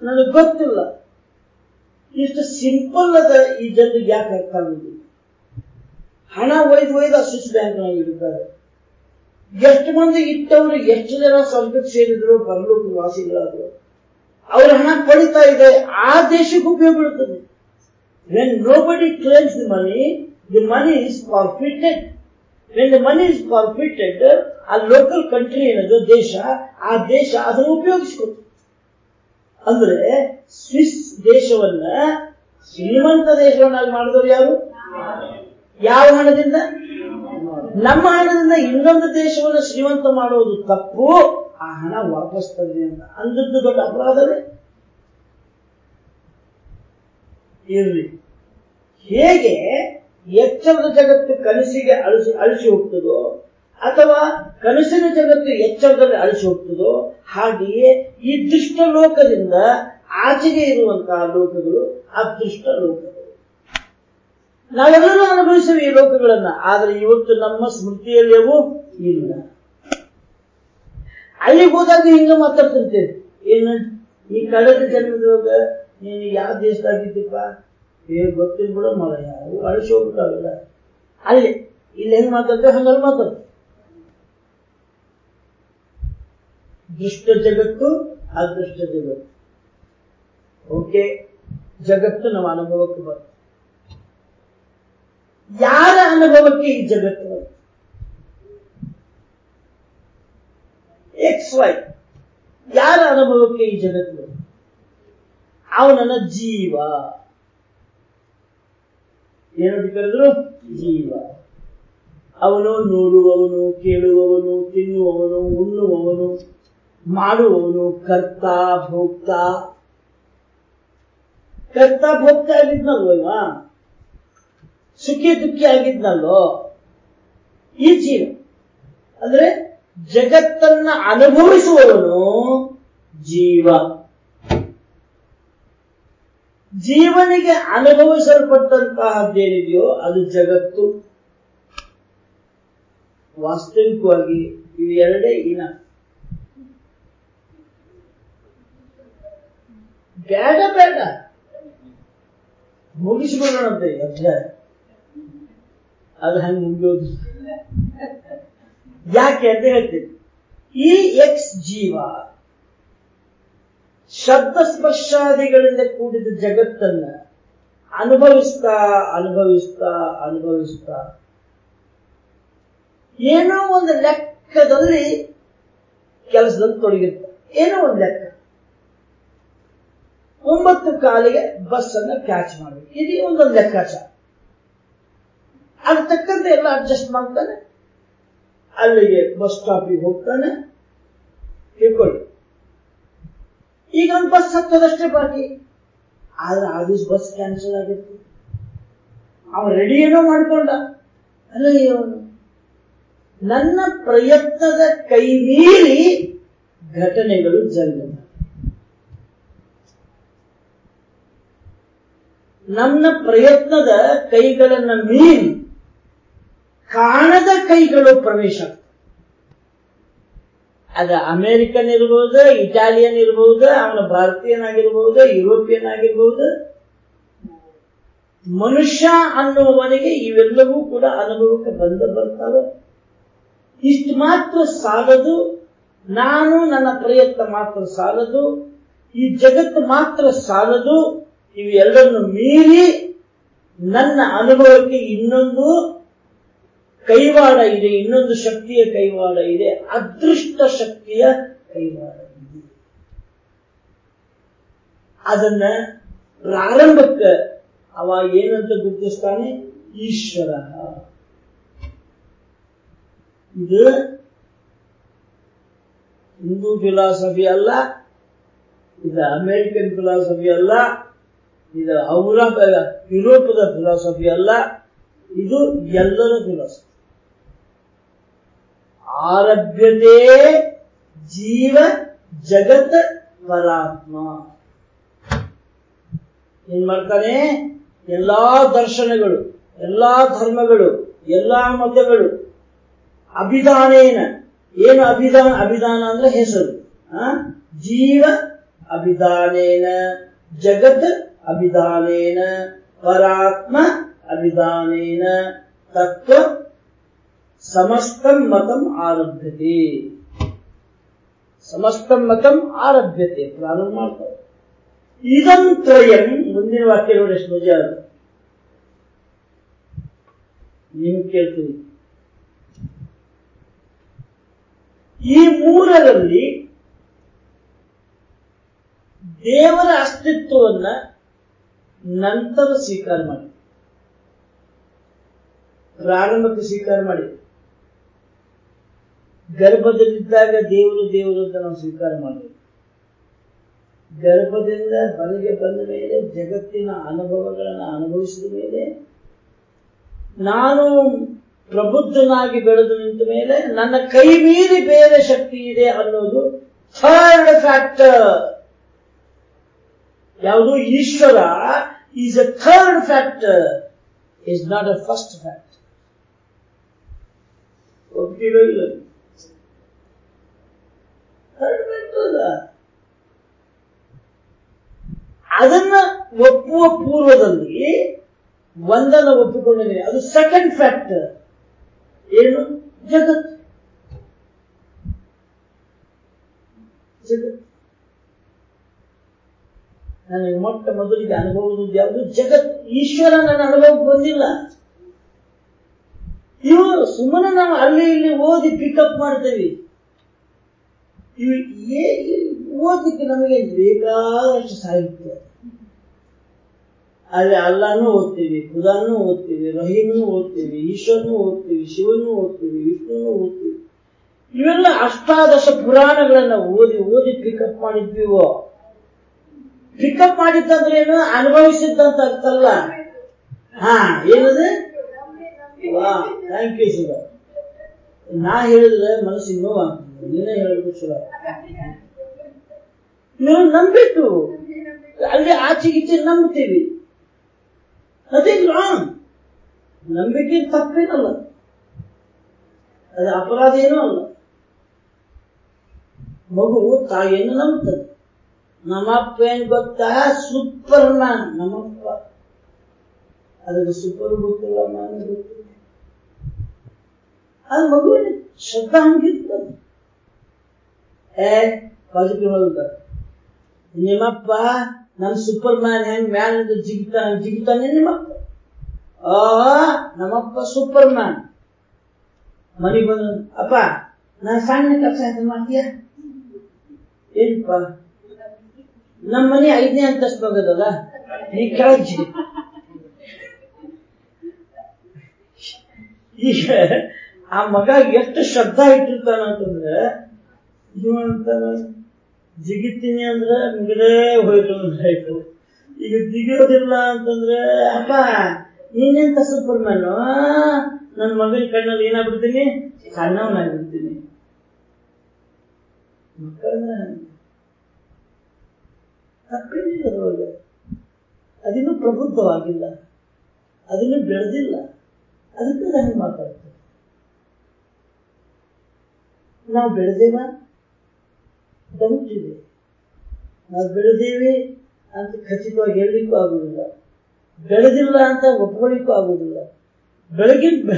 ನನಗೆ ಗೊತ್ತಿಲ್ಲ. ಇಷ್ಟು ಸಿಂಪಲ್ ಅದ ಈ ಜನರಿಗೆ ಯಾಕೆ ಅರ್ಥ ಆಗುದಿಲ್ಲ ಹಣ ಒಯ್ದು ಒಯ್ದು ಅಸಿಸ್ ಬ್ಯಾಂಕ್ ಬ್ಯಾಂಕ್ನಾಗ ಇಡುತ್ತಾರೆ ಎಷ್ಟು ಮಂದಿ ಇಟ್ಟವರು, ಎಷ್ಟು ಜನ ಸಂಪತ್ತು ಸೇರಿದ್ರು ಪರಲೋಕ ವಾಸಿಗಳಾದ್ರು ಅವ್ರ ಹಣ ಪಡಿತಾ ಇದೆ, ಆ ದೇಶಕ್ಕೆ ಉಪಯೋಗ ಬೀಳ್ತದೆ. When nobody claims the money the money is forfeited the money is forfeited ಆ ಲೋಕಲ್ ಕಂಟ್ರಿ ಏನದು ದೇಶ ಆ ದೇಶ ಅದನ್ನು ಉಪಯೋಗಿಸ್ಕೊತು ಅಂದ್ರೆ ಸ್ವಿಸ್ ದೇಶವನ್ನ ಶ್ರೀಮಂತ ದೇಶವನ್ನಾಗಿ ಮಾಡಿದವರು ಯಾರು? ಯಾವ ಹಣದಿಂದ? ನಮ್ಮ ಹಣದಿಂದ ಇನ್ನೊಂದು ದೇಶವನ್ನು ಶ್ರೀಮಂತ ಮಾಡುವುದು ತಪ್ಪು, ಆ ಹಣ ವಾಪಸ್ ತರಲಿ ಅಂತ. ಅಂದದ್ದು ದೊಡ್ಡ ಅಪರಾಧವೇ ಇರ್ಲಿ. ಹೇಗೆ? ಎಚ್ಚರದ ಜಗತ್ತು ಕನಸಿಗೆ ಅಳಿಸಿ ಅಳಿಸಿ ಹೋಗ್ತದೋ, ಅಥವಾ ಕನಸಿನ ಜಗತ್ತು ಎಚ್ಚರದಲ್ಲಿ ಅಳಿಸಿ ಹೋಗ್ತದೋ, ಹಾಗೆಯೇ ಈ ದುಷ್ಟ ಲೋಕದಿಂದ ಆಚೆಗೆ ಇರುವಂತಹ ಲೋಕಗಳು ಅದೃಷ್ಟ ಲೋಕಗಳು. ನಾವೆಲ್ಲರೂ ಅನುಭವಿಸುವ ಈ ಲೋಕಗಳನ್ನ, ಆದರೆ ಇವತ್ತು ನಮ್ಮ ಸ್ಮೃತಿಯಲ್ಲಿ ಅವು ಇಲ್ಲ. ಅಲ್ಲಿಗೆ ಹೋದಾಗ ಹಿಂಗ ಮಾತಾಡ್ತಿರ್ತೇವೆ ಏನು, ಈ ಕಳೆದ ಜನ್ಮದೊಳಗ ನೀನು ಯಾವ ದೇಶದಾಗಿದ್ದೀಪ ಏ ಗೊತ್ತಿಲ್ಲ ಬಿಡೋ ಮಳೆಯ ಅವು ಅಳಿಸಿ ಹೋಗ್ಬಿಟ್ಟಾಗಲ್ಲ ಅಲ್ಲಿ ಇಲ್ಲಿ ಹೆಂಗ್ ಮಾತಾಡ್ತೇವೆ ಹಂಗಲ್ಲಿ ಮಾತಾಡ್ತೇವೆ ದುಷ್ಟ ಜಗತ್ತು ಅದೃಷ್ಟ ಜಗತ್ತು. ಓಕೆ ಜಗತ್ತು ನಮ್ಮ ಅನುಭವಕ್ಕೆ ಬರುತ್ತೆ. ಯಾರ ಅನುಭವಕ್ಕೆ ಈ ಜಗತ್ತು ಬರುತ್ತೆ? ಎಕ್ಸ್ ವೈ ಯಾರ ಅನುಭವಕ್ಕೆ ಈ ಜಗತ್ತು ಅವನನ್ನ ಜೀವ. ಏನಂತ ಕರೆದ್ರು ಜೀವ. ಅವನು ನೋಡುವವನು, ಕೇಳುವವನು, ತಿನ್ನುವವನು, ಉಣ್ಣುವವನು, ಮಾಡುವವನು ಕರ್ತ, ಭೋಕ್ತ. ಕರ್ತ, ಭೋಕ್ತ ಆಗಿದ್ನಲ್ವ ಇವ? ಸುಖಿ, ದುಃಖಿ ಆಗಿದ್ನಲ್ವೋ? ಈ ಜೀವ. ಅಂದ್ರೆ ಜಗತ್ತನ್ನ ಅನುಭವಿಸುವವನು ಜೀವ. ಜೀವನಿಗೆ ಅನುಭವಿಸಲ್ಪಟ್ಟಂತಹದ್ದೇನಿದೆಯೋ ಅದು ಜಗತ್ತು. ವಾಸ್ತವಿಕವಾಗಿ ಇದು ಎರಡೇ ಇನ. ಬೇಡ ಬೇಡ. ಮುಗಿಸ್ಬಿಡೋಣಂತೆ ಅಧ್ಯಾಯ. ಅದು ಹಂಗೆ ಮುಗಿಯೋದು. ಯಾಕೆ ಅಂತ ಹೇಳ್ತೀನಿ. ಈ ಎಕ್ಸ್ ಜೀವ ಶಬ್ದ ಸ್ಪರ್ಶಾದಿಗಳಿಂದ ಕೂಡಿದ ಜಗತ್ತನ್ನ ಅನುಭವಿಸ್ತಾ ಅನುಭವಿಸ್ತಾ ಅನುಭವಿಸ್ತಾ, ಏನೋ ಒಂದು ಲೆಕ್ಕದಲ್ಲಿ ಕೆಲಸದಲ್ಲಿ ತೊಡಗಿರ್ತಾರೆ. ಏನೋ ಒಂದು ಲೆಕ್ಕ. ಒಂಬತ್ತು ಕಾಲಿಗೆ ಬಸ್ ಅನ್ನ ಕ್ಯಾಚ್ ಮಾಡಬೇಕು. ಇದು ಒಂದೊಂದು ಲೆಕ್ಕಾಚಾರ. ಅದ್ ತಕ್ಕಂತೆ ಎಲ್ಲ ಅಡ್ಜಸ್ಟ್ ಮಾಡ್ತಾನೆ. ಅಲ್ಲಿಗೆ ಬಸ್ ಸ್ಟಾಪಿಗೆ ಹೋಗ್ತಾನೆ. ತಿಳ್ಕೊಳ್ಳಿ. ಈಗ ಒಂದು ಬಸ್ ಹತ್ತದಷ್ಟೇ ಬಾಕಿ. ಆದ್ರೆ ಆ ದಿವಸ ಬಸ್ ಕ್ಯಾನ್ಸಲ್ ಆಗಿತ್ತು. ಅವ ರೆಡಿ ಏನೋ ಮಾಡ್ಕೊಂಡ. ಅಲ್ಲ ನನ್ನ ಪ್ರಯತ್ನದ ಕೈ ಮೀರಿ ಘಟನೆಗಳು ಜರುಗಿದ ನನ್ನ ಪ್ರಯತ್ನದ ಕೈಗಳನ್ನ ಮೀರಿ ಕಾಣದ ಕೈಗಳು ಪ್ರವೇಶ ಅದ ಅಮೇರಿಕನ್ ಇರ್ಬೋದು, ಇಟಾಲಿಯನ್ ಇರಬಹುದು ಅವನ ಆಗಿರ್ಬೋದು, ಯುರೋಪಿಯನ್ ಆಗಿರ್ಬೋದು. ಮನುಷ್ಯ ಅನ್ನುವವನಿಗೆ ಇವೆಲ್ಲವೂ ಕೂಡ ಅನುಭವಕ್ಕೆ ಬಂದ ಬರ್ತಾವೆ. ಇಷ್ಟು ಮಾತ್ರ ಸಾಲದು, ನಾನು ನನ್ನ ಪ್ರಯತ್ನ ಮಾತ್ರ ಸಾಲದು, ಈ ಜಗತ್ತು ಮಾತ್ರ ಸಾಲದು ಇವೆಲ್ಲರನ್ನು ಮೀರಿ ನನ್ನ ಅನುಭವಕ್ಕೆ ಇನ್ನೊಂದು ಕೈವಾಡ ಇದೆ, ಇನ್ನೊಂದು ಶಕ್ತಿಯ ಕೈವಾಡ ಇದೆ, ಅದೃಷ್ಟ ಶಕ್ತಿಯ ಕೈವಾಡ ಇದೆ. ಅದನ್ನ ಪ್ರಾರಂಭಕ್ಕೆ ಅವ ಏನಂತ ಗುರುತಿಸ್ತಾನೆ? ಈಶ್ವರ. ಇದು ಹಿಂದೂ ಫಿಲಾಸಫಿ ಅಲ್ಲ, ಇದು ಅಮೆರಿಕನ್ ಫಿಲಾಸಫಿ ಅಲ್ಲ, ಇದು ಅವರ ಯುರೋಪದ ಫಿಲಾಸಫಿ ಅಲ್ಲ, ಇದು ಎಲ್ಲರ ಫಿಲಾಸಫಿ ಆರಭ್ಯತೆ ಜೀವ ಜಗತ್ ಪರಾತ್ಮ ಏನ್ ಮಾಡ್ತಾನೆ? ಎಲ್ಲಾ ದರ್ಶನಗಳು, ಎಲ್ಲಾ ಧರ್ಮಗಳು, ಎಲ್ಲಾ ಮತಗಳು, ಅಭಿಧಾನೇನ. ಏನು ಅಭಿಧಾನ? ಅಭಿಧಾನ ಅಂದ್ರೆ ಹೆಸರು? ಜೀವ ಅಭಿಧಾನೇನ, ಜಗತ್ ಅಭಿಧಾನೇನ ಪರಾತ್ಮ ಅಭಿಧಾನೇನ, ತತ್ವ ಸಮಸ್ತಂ ಮತಂ ಆರಭ್ಯತೆ. ಸಮಸ್ತಂ ಮತಂ ಆರಭ್ಯತೆ ಪ್ರಾರಂಭ ಮಾಡ್ತಾರೆ ಇದಂ ತ್ರಯಂ, ಮುಂದಿನ ವಾಕ್ಯ ನೋಡಿ ಎಷ್ಟು ಮಜಾ ಅದು ನೀವು ಈ ಮೂರರಲ್ಲಿ ದೇವರ ಅಸ್ತಿತ್ವವನ್ನ ನಂತರ ಸ್ವೀಕಾರ ಮಾಡಿ. ಪ್ರಾರಂಭಕ್ಕೆ ಸ್ವೀಕಾರ ಮಾಡಿ. ಗರ್ಭದಲ್ಲಿದ್ದಾಗ ದೇವರು ದೇವರು ಅಂತ ನಾವು ಸ್ವೀಕಾರ ಮಾಡಬೇಕು. ಗರ್ಭದಿಂದ ಹೊರಗೆ ಬಂದ ಮೇಲೆ ಜಗತ್ತಿನ ಅನುಭವಗಳನ್ನು ಅನುಭವಿಸಿದ ಮೇಲೆ ನಾನು ಪ್ರಬುದ್ಧನಾಗಿ ಬೆಳೆದು ನಿಂತ ಮೇಲೆ ನನ್ನ ಕೈ ಮೀರಿ ಬೇರೆ ಶಕ್ತಿ ಇದೆ ಅನ್ನೋದು ಥರ್ಡ್ ಫ್ಯಾಕ್ಟರ್. ಯಾವುದು? Ishwara is a third factor is not a first factor. ಒಪ್ಪಿರೋ ಇಲ್ಲ. ಥರ್ಡ್ ಅದನ್ನ ಒಪ್ಪುವ ಪೂರ್ವದಲ್ಲಿ ಒಂದನ್ನು ಒಪ್ಪಿಕೊಂಡಿದ್ದೀನಿ. ಅದು ಸೆಕೆಂಡ್ ಫ್ಯಾಕ್ಟರ್ ಏನು? ಜಗತ್. ಜಗತ್. ನನಗೆ ಮೊಟ್ಟ ಮೊದಲಿಗೆ ಅನುಭವದ ಯಾವುದು? ಜಗತ್ ಈಶ್ವರ ನನ್ನ ಅನುಭವಕ್ಕೆ ಬಂದಿಲ್ಲ. ಇವರು ಸುಮ್ಮನೆ ನಾವು ಅಲ್ಲಿ ಇಲ್ಲಿ ಓದಿ ಪಿಕಪ್ ಮಾಡ್ತೇವೆ. ಓದಲಿಕ್ಕೆ ನಮಗೆ ಬೇಕಾದಷ್ಟು ಸಾಹಿತ್ಯ. ಅಲ್ಲಿ ಅಲ್ಲಾನು ಓದ್ತೀವಿ, ಖುದಾನು ಓದ್ತೀವಿ, ರಹೀಮ್ನು ಓದ್ತೀವಿ, ಈಶ್ವರನು ಓದ್ತೀವಿ, ಶಿವನು ಓದ್ತೀವಿ, ವಿಷ್ಣುನು ಓದ್ತೀವಿ. ಇವೆಲ್ಲ ಅಷ್ಟಾದಶ ಪುರಾಣಗಳನ್ನ ಓದಿ ಓದಿ ಪಿಕಪ್ ಮಾಡಿದ್ವಿವೋ? ಪಿಕಪ್ ಮಾಡಿದ್ದಂದ್ರೆ ಏನು? ಅನುಭವಿಸಿದ್ದಂತ ಅರ್ಥಲ್ಲ? ಹಾ, ಏನದು? ಥ್ಯಾಂಕ್ ಯು ಸರ್ ನಾ ಹೇಳಿದ್ರೆ ಮನಸ್ಸಿಗೆ ನೋವಾಗ್ತದೆ. ನೀನೇ ಹೇಳಿದ್ರು ಚಲೋ ನೀವು ನಂಬಿಟ್ಟು ಅಲ್ಲಿ ಆಚೆ ಈಚೆ ನಂಬ್ತೀವಿ. ಅದೇ ರಾಂಗ್ ನಂಬಿಕೆ ತಪ್ಪೇನಲ್ಲ. ಅದು ಅಪರಾಧ ಏನೂ ಅಲ್ಲ. ಮಗು ತಾಯಿಯನ್ನು ನಂಬುತ್ತದೆ ನಮ್ಮಪ್ಪ ಏನ್ ಗೊತ್ತಾ? ಸೂಪರ್ ಮ್ಯಾನ್ ನಮ್ಮಪ್ಪ. ಅದಕ್ಕೆ ಸೂಪರ್ ಗೊತ್ತಿಲ್ಲ ಮ್ಯಾನ್ ಗೊತ್ತಿಲ್ಲ. ಅದು ಮಗುವಿನ ಶ್ರದ್ಧಾ ಹಂಗಿರ್ತದೆ. ಏ ಪಾಸಿಟಿವ್ ಹೇಳ್ತಾರೆ ನಿಮ್ಮಪ್ಪ ನಮ್ ಸೂಪರ್ ಮ್ಯಾನ್ ಹೆಂಗ್ ಮ್ಯಾನ್ ಜಿಗಿತಾನ ಜಿಗಿತಾನೆ ನಿಮ್ಮಪ್ಪ. ಆ ನಮ್ಮಪ್ಪ ಸೂಪರ್ ಮ್ಯಾನ್ ಮನೆಗೆ ಬಂದ ಅಪ್ಪ, ನಾನು ಸಣ್ಣ ಕೆಲಸ ಮಾಡ್ತೀಯ? ಏನಪ್ಪ? ನಮ್ಮ ಮನೆ ಐದನೇ ಅಂತಸ್ತು ಹೋಗೋದಲ್ಲ? ನೀ ಕೆಳಗೆ ಈಗ ಆ ಮಗ ಎಷ್ಟು ಶ್ರದ್ಧಾ ಇಟ್ಟಿರ್ತಾನ ಅಂತಂದ್ರೆ ಇವ ಮಾಡ್ತಾರ ಜಿಗಿತೀನಿ ಅಂದ್ರೆ ಮುಗಿದೇ ಹೋಯ್ತು ಲೈಫ್ ಈಗ ಜಿಗಿಯೋದಿಲ್ಲ ಅಂತಂದ್ರೆ, ಅಪ್ಪ, ನೀನೆಂತ ಸೂಪರ್ ಮ್ಯಾನು ನನ್ನ ಮಗನ ಕಣ್ಣಲ್ಲಿ ಏನಾಗ್ಬಿಡ್ತೀನಿ? ಸಣ್ಣವನಾಗ್ಬಿಡ್ತೀನಿ ಮಕ್ಕಳನ್ನ ತಪ್ಪೇನಿಲ್ಲ ಅದ್ರೊಳಗೆ ಅದಿನ್ನೂ ಪ್ರಬುದ್ಧವಾಗಿಲ್ಲ. ಅದನ್ನು ಬೆಳೆದಿಲ್ಲ. ಅದಕ್ಕೆ ನಾನು ಮಾತಾಡ್ತೇನೆ ನಾವು ಬೆಳೆದೇವ? ಡೌಟ್ ಇದೆ ನಾವು ಬೆಳೆದೀವಿ ಅಂತ ಖಚಿತವಾಗಿ ಹೇಳಲಿಕ್ಕೂ ಆಗುವುದಿಲ್ಲ. ಬೆಳೆದಿಲ್ಲ ಅಂತ ಒಪ್ಕೊಳ್ಳಿಕ್ಕೂ ಆಗುವುದಿಲ್ಲ. ಬೆಳಗಿನ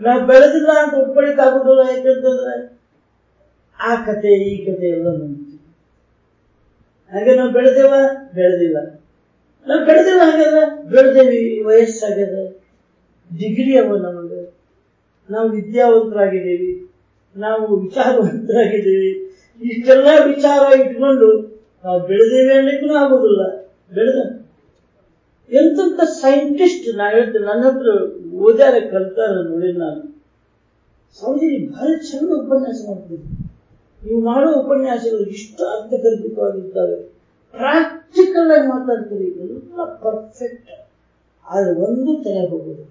ನಾವು ಬೆಳೆದಿಲ್ಲ ಅಂತ ಒಪ್ಕೊಳ್ಳಿಕ್ಕೆ ಆಗುದಿಲ್ಲ ಯಾಕಂತಂದ್ರೆ ಆ ಕತೆ ಈ ಕತೆ ಎಲ್ಲ ನಂಬಿ ಹಾಗೆ ನಾವು ಬೆಳೆದೇವ ಬೆಳೆದಿಲ್ಲ. ನಾವು ಬೆಳೆದಿಲ್ಲ ಹಾಗಾದ್ರೆ ಬೆಳೆದೇವಿ ವಯಸ್ಸಾಗ್ಯದ ಡಿಗ್ರಿ ಅವ ನಮಗೆ ನಾವು ವಿದ್ಯಾವಂತರಾಗಿದ್ದೀವಿ. ನಾವು ವಿಚಾರವಂತರಾಗಿದ್ದೀವಿ. ಇಷ್ಟೆಲ್ಲ ವಿಚಾರ ಇಟ್ಕೊಂಡು ನಾವು ಬೆಳೆದೇವೆ ಅನ್ನಲಿಕ್ಕೂ ಆಗೋದಿಲ್ಲ. ಬೆಳೆದ ಎಂತಂತ ಸೈಂಟಿಸ್ಟ್ ನಾ ಹೇಳ್ತೇನೆ ನನ್ನ ಹತ್ರ ಓದ್ಯಾರ ಕಲ್ತಾರ ನೋಡಿ ನಾನು. ಸ್ವಾಮೀಜಿ ಬಹಳ ಚಂದ ಉಪನ್ಯಾಸ ಮಾಡ್ತೀವಿ ನೀವು ಮಾಡೋ ಉಪನ್ಯಾಸಗಳು ಇಷ್ಟು ಅರ್ಥಗರ್ಭಿತವಾಗಿರ್ತವೆ ಪ್ರಾಕ್ಟಿಕಲ್ ಆಗಿ ಮಾತಾಡ್ತೀರಿ, ಎಲ್ಲ ಪರ್ಫೆಕ್ಟ್ ಆದ್ರೆ ಒಂದು ತಲೆ ಹೋಗೋದು.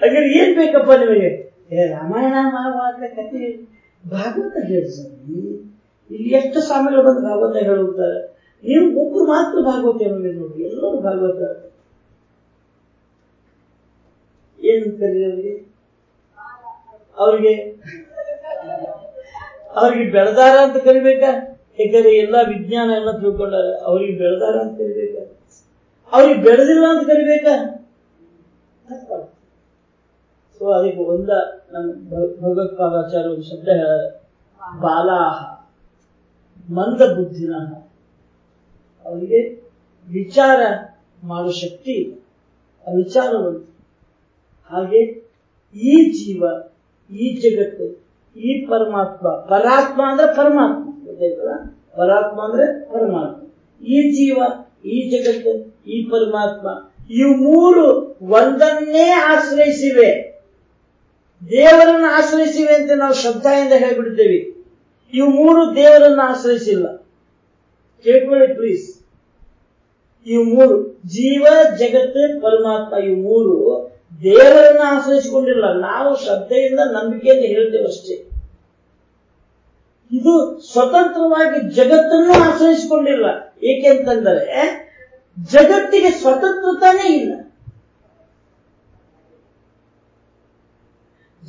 ಹಾಗಾದ್ರೆ ಏನ್ ಬೇಕಪ್ಪ ನಿಮಗೆ? ರಾಮಾಯಣ, ಮಹಾಭಾರತ ಕಥೆ, ಭಾಗವತ ಹೇಳಿ ಇಲ್ಲಿ ಎಷ್ಟು ಸ್ವಾಮಿಗಳು ಬಂದು ಭಾಗವತ ಹೇಳುತ್ತಾರೆ. ನೀವು ಒಬ್ರು ಮಾತ್ರ ಭಾಗವತ ಹೇಳಿ ನೋಡಿ ಎಲ್ಲರೂ ಭಾಗವತ. ಏನು ಅಂತಾರೆ ಅವ್ರಿಗೆ? ಅವ್ರಿಗೆ? ಅವ್ರಿಗೆ ಬೆಳೆದಾರ ಅಂತ ಕರಿಬೇಕಾ? ಯಾಕಂದ್ರೆ ಎಲ್ಲಾ ವಿಜ್ಞಾನ ಎಲ್ಲ ತಿಳ್ಕೊಂಡಾರ ಅವ್ರಿಗೆ ಬೆಳೆದಾರ ಅಂತ ಕರಿಬೇಕಾ? ಅವ್ರಿಗೆ ಬೆಳೆದಿಲ್ಲ ಅಂತ ಕರಿಬೇಕಾ? ಸೊ ಅದಕ್ಕೆ ಒಂದ ನಮ್ಮ ಭಗವತ್ಪಾದಾಚಾರ್ಯ ಒಂದು ಶಬ್ದ ಹೇಳ ಬಾಲಾಹ, ಮಂದ ಬುದ್ಧಿನ. ಅವರಿಗೆ ವಿಚಾರ ಮಾಡೋ ಶಕ್ತಿ ವಿಚಾರವಂತ ಹಾಗೆ ಈ ಜೀವ, ಈ ಜಗತ್ತು, ಈ ಪರಮಾತ್ಮ, ಪರಾತ್ಮ ಅಂದ್ರೆ ಪರಮಾತ್ಮ. ಗೊತ್ತಾಯ್ತಲ್ಲ? ಪರಾತ್ಮ ಅಂದ್ರೆ ಪರಮಾತ್ಮ. ಈ ಜೀವ, ಈ ಜಗತ್ತು, ಈ ಪರಮಾತ್ಮ, ಇವು ಮೂರು ಒಂದನ್ನೇ ಆಶ್ರಯಿಸಿವೆ. ದೇವರನ್ನು ಆಶ್ರಯಿಸಿವೆ ಅಂತ ನಾವು ಶ್ರದ್ಧೆಯಿಂದ ಹೇಳ್ಬಿಡ್ತೇವೆ. ಇವು ಮೂರು ದೇವರನ್ನು ಆಶ್ರಯಿಸಿಲ್ಲ. ಕೇಳ್ಕೊಳ್ಳಿ ಪ್ಲೀಸ್ ಇವು ಮೂರು ಜೀವ ಜಗತ್ತು ಪರಮಾತ್ಮ ಇವು ಮೂರು ದೇವರನ್ನ ಆಶ್ರಯಿಸಿಕೊಂಡಿಲ್ಲ. ನಾವು ಶ್ರದ್ಧೆಯಿಂದ ನಂಬಿಕೆಯನ್ನು ಹೇಳ್ತೇವೆ ಅಷ್ಟೇ. ಇದು ಸ್ವತಂತ್ರವಾಗಿ ಜಗತ್ತನ್ನು ಆಶ್ರಯಿಸಿಕೊಂಡಿಲ್ಲ. ಏಕೆಂತಂದರೆ ಜಗತ್ತಿಗೆ ಸ್ವತಂತ್ರತಾನೇ ಇಲ್ಲ.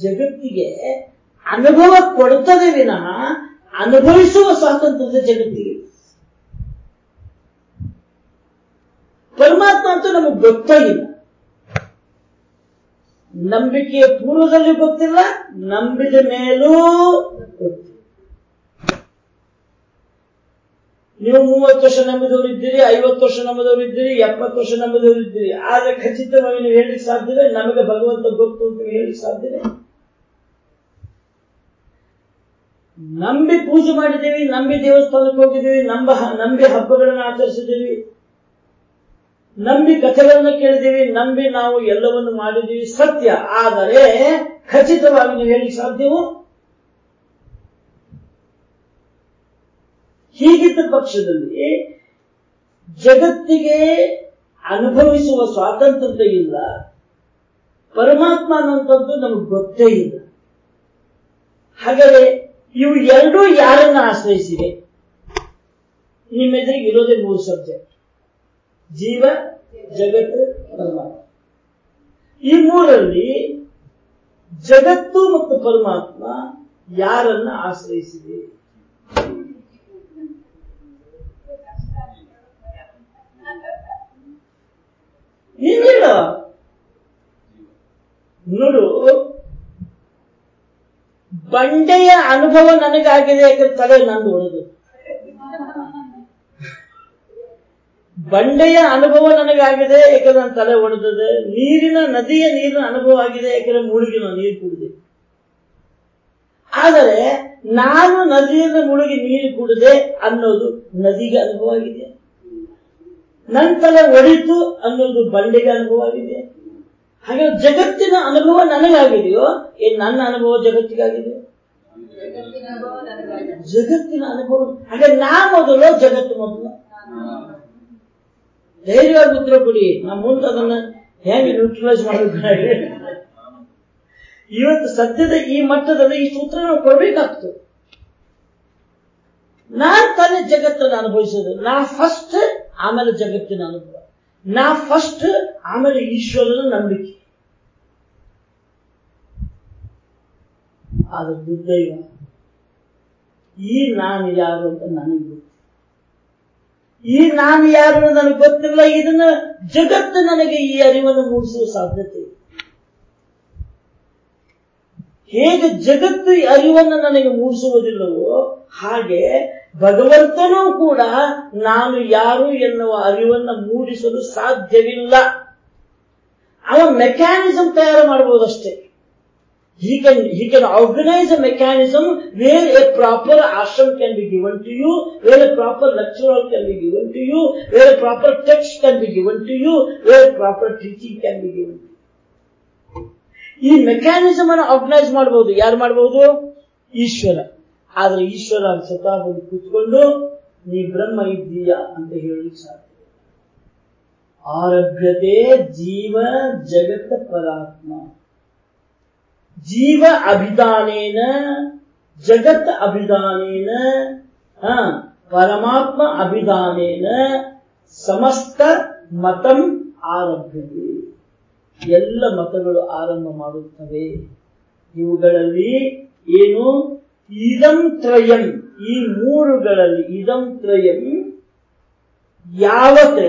ಜಗತ್ತಿಗೆ ಅನುಭವ ಕೊಡುತ್ತದೆ ವಿನಃ ಅನುಭವಿಸುವ ಸ್ವಾತಂತ್ರ್ಯದ ಜಗತ್ತಿಗೆ. ಪರಮಾತ್ಮ ಅಂತೂ ನಮಗೆ ಗೊತ್ತಾಗಿಲ್ಲ ನಂಬಿಕೆಯ ಪೂರ್ವದಲ್ಲಿ ಗೊತ್ತಿಲ್ಲ, ನಂಬಿದ ಮೇಲೂ ನೀವು ಮೂವತ್ತು ವರ್ಷ ನಂಬಿದವರು ಇದ್ದೀರಿ, ಐವತ್ತು ವರ್ಷ ನಂಬಿದವರು ಇದ್ದೀರಿ, ಎಪ್ಪತ್ತು ವರ್ಷ ನಂಬಿದವರು ಇದ್ದೀರಿ. ಆದ್ರೆ ಖಚಿತವಾಗಿ ನೀವು ಹೇಳಿ ಸಾಧ್ಯವೇ ನಮಗೆ ಭಗವಂತ ಗೊತ್ತು ಅಂತ ಹೇಳಿ ಸಾಧ್ಯವೇ ನಂಬಿ ಪೂಜೆ ಮಾಡಿದ್ದೀವಿ, ನಂಬಿ ದೇವಸ್ಥಾನಕ್ಕೆ ಹೋಗಿದ್ದೀವಿ, ನಂಬ ನಂಬಿ ಹಬ್ಬಗಳನ್ನು ಆಚರಿಸಿದ್ದೀವಿ, ನಂಬಿ ಕಥೆಗಳನ್ನು ಕೇಳಿದ್ದೀವಿ, ನಂಬಿ ನಾವು ಎಲ್ಲವನ್ನು ಮಾಡಿದ್ದೀವಿ ಸತ್ಯ. ಆದರೆ ಖಚಿತವಾಗಿ ನೀವು ಹೇಳಿ ಸಾಧ್ಯವು? ಹೀಗಿದ್ದ ಪಕ್ಷದಲ್ಲಿ ಜಗತ್ತಿಗೆ ಅನುಭವಿಸುವ ಸ್ವಾತಂತ್ರ್ಯ ಇಲ್ಲ, ಪರಮಾತ್ಮ ಅನ್ನುವಂಥದ್ದು ನಮಗೆ ಗೊತ್ತೇ ಇಲ್ಲ. ಹಾಗಾದರೆ ಇವು ಎರಡೂ ಯಾರನ್ನ ಆಶ್ರಯಿಸಿದೆ? ನಿಮ್ಮೆದುರಿಗೆ ಇರೋದೇ ಮೂರು ಸಬ್ಜೆಕ್ಟ್. ಜೀವ, ಜಗತ್ತು, ಪರಮಾತ್ಮ. ಈ ಮೂರಲ್ಲಿ ಜಗತ್ತು ಮತ್ತು ಪರಮಾತ್ಮ ಯಾರನ್ನ ಆಶ್ರಯಿಸಿದೆ? ನೀನಿಲ್ಲ ನೋಡು ಬಂಡೆಯ ಅನುಭವ ನನಗಾಗಿದೆ ಯಾಕಂದ್ರೆ ತಲೆ ನಂದು ಉಳಿದು. ಬಂಡೆಯ ಅನುಭವ ನನಗಾಗಿದೆ ಯಾಕಂದ್ರೆ ನನ್ನ ತಲೆ ಒಡೆದಿದೆ ನೀರಿನ ನದಿಯ ನೀರಿನ ಅನುಭವ ಆಗಿದೆ ಯಾಕಂದ್ರೆ ಮುಳುಗಿ ನಾನು ನೀರು ಕುಡಿದೆ. ಆದರೆ ನಾನು ನದಿಯಿಂದ ಮುಳುಗಿ ನೀರು ಕುಡಿದೆ ಅನ್ನೋದು ನದಿಗೆ ಅನುಭವ ಆಗಿದೆ. ನನ್ನ ತಲೆ ಒಡಿತು ಅನ್ನೋದು ಬಂಡೆಗೆ ಅನುಭವ ಆಗಿದೆ. ಹಾಗೆ ಜಗತ್ತಿನ ಅನುಭವ ನನಗಾಗಿದೆಯೋ ಏನ್ ನನ್ನ ಅನುಭವ ಜಗತ್ತಿಗಾಗಿದೆ ಜಗತ್ತಿನ ಅನುಭವ, ಹಾಗೆ ನಾ ಮೊದಲು ಜಗತ್ತು ಮೊದಲು. ಧೈರ್ಯವಾಗಿ ಉತ್ತರ ಕೊಡಿ. ನಮ್ಮ ಮುಂದೆ ಅದನ್ನ ಹೇಗೆ ನ್ಯೂಟ್ರಲೈಸ್ ಮಾಡಬೇಕು ಇವತ್ತು ಸದ್ಯದ ಈ ಮಟ್ಟದಲ್ಲಿ ಈ ಸೂತ್ರ ನಾವು ಕೊಡ್ಬೇಕಾಗ್ತದೆ ನಾನ್ ತಾನೇ ಜಗತ್ತನ್ನು ಅನುಭವಿಸೋದು. ನಾ ಫಸ್ಟ್ ಆಮೇಲೆ ಜಗತ್ತಿನ ಅನುಭವ. ನಾ ಫಸ್ಟ್ ಆಮೇಲೆ ಈಶ್ವರನ ನಂಬಿಕೆ. ಆದ್ರೆ ದುರ್ದೈವ. ಈ ನಾನು ಯಾರು ಅಂತ ನನಗೆ ಈ ನಾನು ಯಾರು ನನಗೆ ಗೊತ್ತಿಲ್ಲ. ಇದನ್ನ ಜಗತ್ತು ನನಗೆ ಈ ಅರಿವನ್ನು ಮೂಡಿಸುವ ಸಾಧ್ಯತೆ ಹೇಗೆ ಜಗತ್ತು ಅರಿವನ್ನು ನನಗೆ ಮೂಡಿಸುವುದಿಲ್ಲವೋ ಹಾಗೆ ಭಗವಂತನೂ ಕೂಡ ನಾನು ಯಾರು ಎನ್ನುವ ಅರಿವನ್ನು ಮೂಡಿಸಲು ಸಾಧ್ಯವಿಲ್ಲ. ಅವ ಮೆಕ್ಯಾನಿಸಂ ತಯಾರು ಮಾಡಬಹುದಷ್ಟೇ he can he can organise a where a proper ashram can be given to you where a proper lecture hall can be given to you where a proper text can be given to you where a proper teaching can be given ಈ mechanism ಅನ್ನು organise ಮಾಡಬಹುದು ಯಾರು ಮಾಡಬಹುದು ಈಶ್ವರ. ಆದ್ರೆ ಈಶ್ವರ ಬಂದು ಕೂತ್ಕೊಂಡು ನೀ ಬ್ರಹ್ಮ ಇದ್ದೀಯ ಅಂತ ಹೇಳಿ ಸಾಧ್ಯ ಆರಭ್ಯತೆ ಜೀವ ಜಗತ್ ಪರಾತ್ಮ. ಜೀವ ಅಭಿದಾನೇನ ಜಗತ್ ಅಭಿದಾನೇನ ಹ, ಪರಮಾತ್ಮ ಅಭಿದಾನೇನ ಸಮಸ್ತ ಮತಂ ಆರಭ್ಯತೆ. ಎಲ್ಲ ಮತಗಳು ಆರಂಭ ಮಾಡುತ್ತವೆ. ಇವುಗಳಲ್ಲಿ ಏನು? ಇದಂ ತ್ರಯಂ. ಈ ಮೂರುಗಳಲ್ಲಿ ಇದಂ ತ್ರಯಂ ಯಾವತ್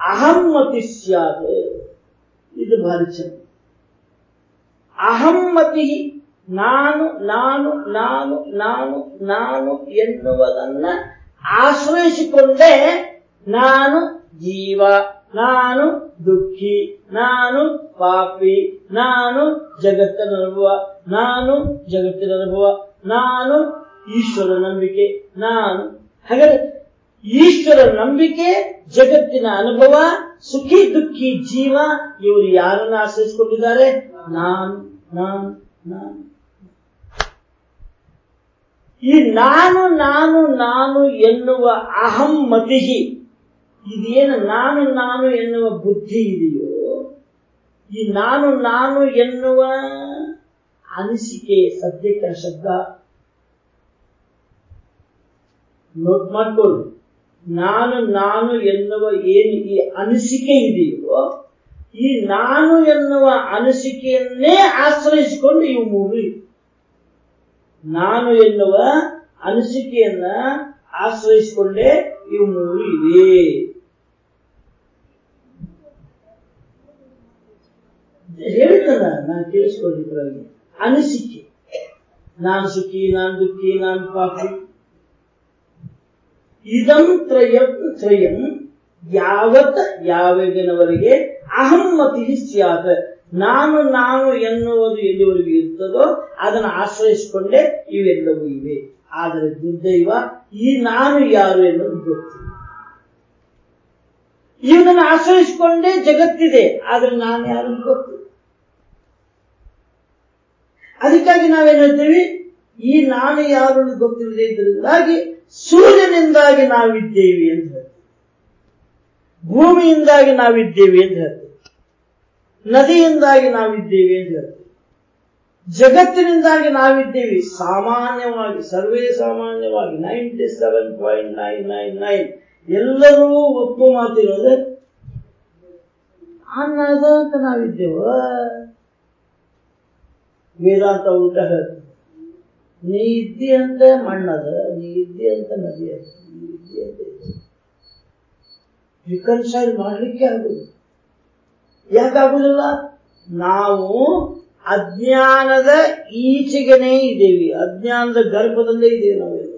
ಅಹಮ್ಮತಿ ಸ್ಯಾದ ಇದು ಭಾರಿ ಚೆನ್ನ ಅಹಮ್ಮತಿ ನಾನು ನಾನು ನಾನು ನಾನು ನಾನು ಎನ್ನುವುದನ್ನ ಆಶ್ರಯಿಸಿಕೊಂಡೇ ನಾನು ಜೀವ, ನಾನು ದುಃಖಿ, ನಾನು ಪಾಪಿ, ನಾನು ಜಗತ್ತಿನ ಅನುಭವ ನಾನು ಜಗತ್ತಿನ ಅನುಭವ ನಾನು ಈಶ್ವರ ನಂಬಿಕೆ, ನಾನು ಹಾಗಾದ್ರೆ ಈಶ್ವರ ನಂಬಿಕೆ, ಜಗತ್ತಿನ ಅನುಭವ, ಸುಖಿ ದುಃಖಿ ಜೀವ, ಇವರು ಯಾರನ್ನ ಆಶ್ರಯಿಸಿಕೊಂಡಿದ್ದಾರೆ? ನಾನು ನಾನು ನಾನು. ಈ ನಾನು ನಾನು ನಾನು ಎನ್ನುವ ಅಹಮ್ಮತಿಹಿ ಇದೇನು ನಾನು ನಾನು ಎನ್ನುವ ಬುದ್ಧಿ ಇದೆಯೋ, ಈ ನಾನು ನಾನು ಎನ್ನುವ ಅನಿಸಿಕೆ ಸದ್ಯಕ್ಕೆ ಶಬ್ದ ನೋಟ್ ಮಾಡ್ಕೊಳ್ಳಿ ನಾನು ನಾನು ಎನ್ನುವ ಏನು ಈ ಅನಿಸಿಕೆ ಇದೆಯೋ, ಈ ನಾನು ಎನ್ನುವ ಅನಿಸಿಕೆಯನ್ನೇ ಆಶ್ರಯಿಸಿಕೊಂಡು ಇವು ಮೂರು. ನಾನು ಎನ್ನುವ ಅನಿಸಿಕೆಯನ್ನ ಆಶ್ರಯಿಸಿಕೊಂಡೇ ಇವು ಮೂರು ಇವೆ ಹೇಳ್ತಾನ, ನಾನು ಕೇಳಿಸ್ಕೊಂಡಿದ್ರಲ್ಲಿ ಅನಿಸಿಕೆ. ನಾನು ಸುಖಿ, ನಾನು ದುಃಖಿ, ನಾನು ಪಾಪಿ. ಇದಂ ತ್ರಯಂ ತ್ರಯಂ ಯಾವತ್ತ ಯಾವಗಿನವರಿಗೆ ಅಹಮ್ಮತಿ ಸ್ಯಾತ. ನಾನು ನಾನು ಎನ್ನುವುದು ಎಲ್ಲಿವರೆಗೂ ಇರ್ತದೋ ಅದನ್ನು ಆಶ್ರಯಿಸಿಕೊಂಡೇ ಇವೆಲ್ಲವೂ ಇವೆ. ಆದರೆ ದುರ್ದೈವ, ಈ ನಾನು ಯಾರು ಎನ್ನುವುದು ಗೊತ್ತಿಲ್ಲ. ಇವನನ್ನು ಆಶ್ರಯಿಸಿಕೊಂಡೇ ಜಗತ್ತಿದೆ, ಆದರೆ ನಾನು ಯಾರು ಗೊತ್ತು ಗೊತ್ತಿಲ್ಲ. ಅದಕ್ಕಾಗಿ ನಾವೇನ್ ಹೇಳ್ತೀವಿ ಈ ನಾನು ಯಾರು ಗೊತ್ತಿಲ್ಲದೆ ಇದರಿಂದಾಗಿ ಸೂರ್ಯನಿಂದಾಗಿ ನಾವಿದ್ದೇವೆ ಅಂತ ಹೇಳ್ತೀವಿ. ಭೂಮಿಯಿಂದಾಗಿ ನಾವಿದ್ದೇವೆ ಅಂತ ಹೇಳ್ತೀವಿ. ನದಿಯಿಂದಾಗಿ ನಾವಿದ್ದೇವೆ ಅಂತ ಹೇಳ್ತೀವಿ. ಜಗತ್ತಿನಿಂದಾಗಿ ನಾವಿದ್ದೇವೆ. ಸಾಮಾನ್ಯವಾಗಿ, ಸರ್ವೇ ಸಾಮಾನ್ಯವಾಗಿ ninety seven point nine nine nine ಎಲ್ಲರೂ ಒಪ್ಪು ಮಾತಿರೋದು ಅನ್ನದ ನಾವಿದ್ದೇವ. ವೇದಾಂತ ಉಲ್ಟ ಹೇಳ್ತದೆ ನೀ ಇದ್ದಿ ಅಂತ ಮಣ್ಣದ ನೀ ಇದ್ದಿ ಅಂತ ನದಿ ಅದ. ನೀ ಇದ್ದಿ ಅಂತ ರಿಕನ್ಸೈಲ್ ಮಾಡ್ಲಿಕ್ಕೆ ಆಗುದು ಯಾಕಾಗುದಿಲ್ಲ ನಾವು ಅಜ್ಞಾನದ ಈಚೆಗೆನೇ ಇದ್ದೇವೆ. ಅಜ್ಞಾನದ ಗರ್ಭದಲ್ಲೇ ಇದ್ದೇವೆ ನಾವೆಲ್ಲ.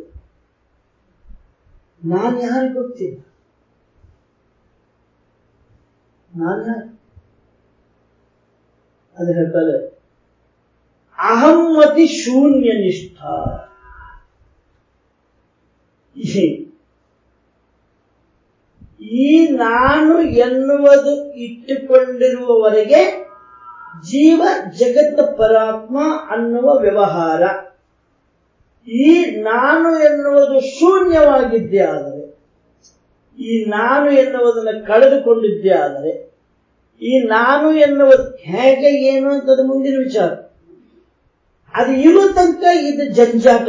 ನಾನು ಯಾರು ಗೊತ್ತಿಲ್ಲ? ನಾನು ಅದು ಹೇಳ್ತಾರೆ ಅಹಮ್ಮತಿ ಶೂನ್ಯ ನಿಷ್ಠ. ಈ ನಾನು ಎನ್ನುವುದು ಇಟ್ಟುಕೊಂಡಿರುವವರೆಗೆ ಜೀವ ಜಗತ್ತ ಪರಾತ್ಮ ಅನ್ನುವ ವ್ಯವಹಾರ. ಈ ನಾನು ಎನ್ನುವುದು ಶೂನ್ಯವಾಗಿದ್ದೆ ಆದರೆ, ಈ ನಾನು ಎನ್ನುವುದನ್ನು ಕಳೆದುಕೊಂಡಿದ್ದೆ ಆದರೆ, ಈ ನಾನು ಎನ್ನುವುದು ಹೇಗೆ ಏನು ಅಂತದ ಮುಂದಿನ ವಿಚಾರ. ಅದು ಇರೋ ತನಕ ಇದು ಜಂಜಾಟ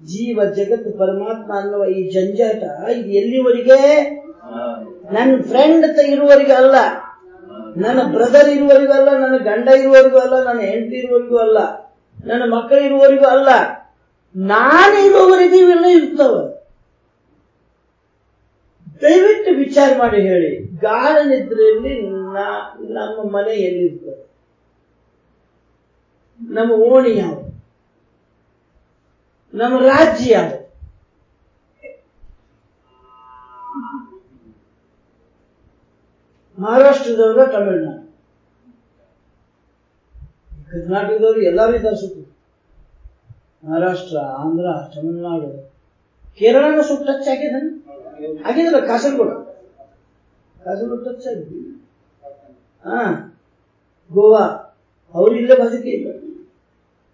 ಜೀವ ಜಗತ್ತು ಪರಮಾತ್ಮ ಅನ್ನುವ ಈ ಜಂಜಾಟ ಇದು ಎಲ್ಲಿವರೆಗೆ? ನನ್ನ ಫ್ರೆಂಡ್ ಇರುವವರಿಗೂ ಅಲ್ಲ. ನನ್ನ ಬ್ರದರ್ ಇರುವವರೆಗೂ ಅಲ್ಲ, ನನ್ನ ಗಂಡ ಇರುವವರೆಗೂ ಅಲ್ಲ, ನನ್ನ ಹೆಂಡತಿ ಇರುವವರಿಗೂ ಅಲ್ಲ, ನನ್ನ ಮಕ್ಕಳು ಇರುವವರಿಗೂ ಅಲ್ಲ. ನಾನು ಇರುವವರೆಗೂ ಇವೆಲ್ಲ ಇರ್ತವೆ ದಯವಿಟ್ಟು ವಿಚಾರ ಮಾಡಿ ಹೇಳಿ. ಗಾಢ ನಿದ್ರೆಯಲ್ಲಿ ನಮ್ಮ ಮನೆ ಎಲ್ಲಿರ್ತದೆ ನಮ್ಮ ಓಣಿ ಯಾವುದು? ನಮ್ಮ ರಾಜ್ಯ ಯಾವುದು? ಮಹಾರಾಷ್ಟ್ರದವರ ತಮಿಳುನಾಡು. ಕರ್ನಾಟಕದವರು ಎಲ್ಲರೂ ಇದ್ದಾರೆ ಸುತ್ತ. ಮಹಾರಾಷ್ಟ್ರ, ಆಂಧ್ರ, ತಮಿಳುನಾಡು. ಕೇರಳನ ಸುತ್ತ ಟಚ್ ಆಗಿದೆ ಆಗಿದಲ್ಲ ಕಾಸರಗೋಡು. ಕಾಸರಗೋಡು ಟಚ್ ಆಗಿದೆ ಹಾ. ಗೋವಾ. ಅವರಿಲ್ಲ ಇಲ್ಲೇ ಬದುಕಿ ಇಲ್ಲ.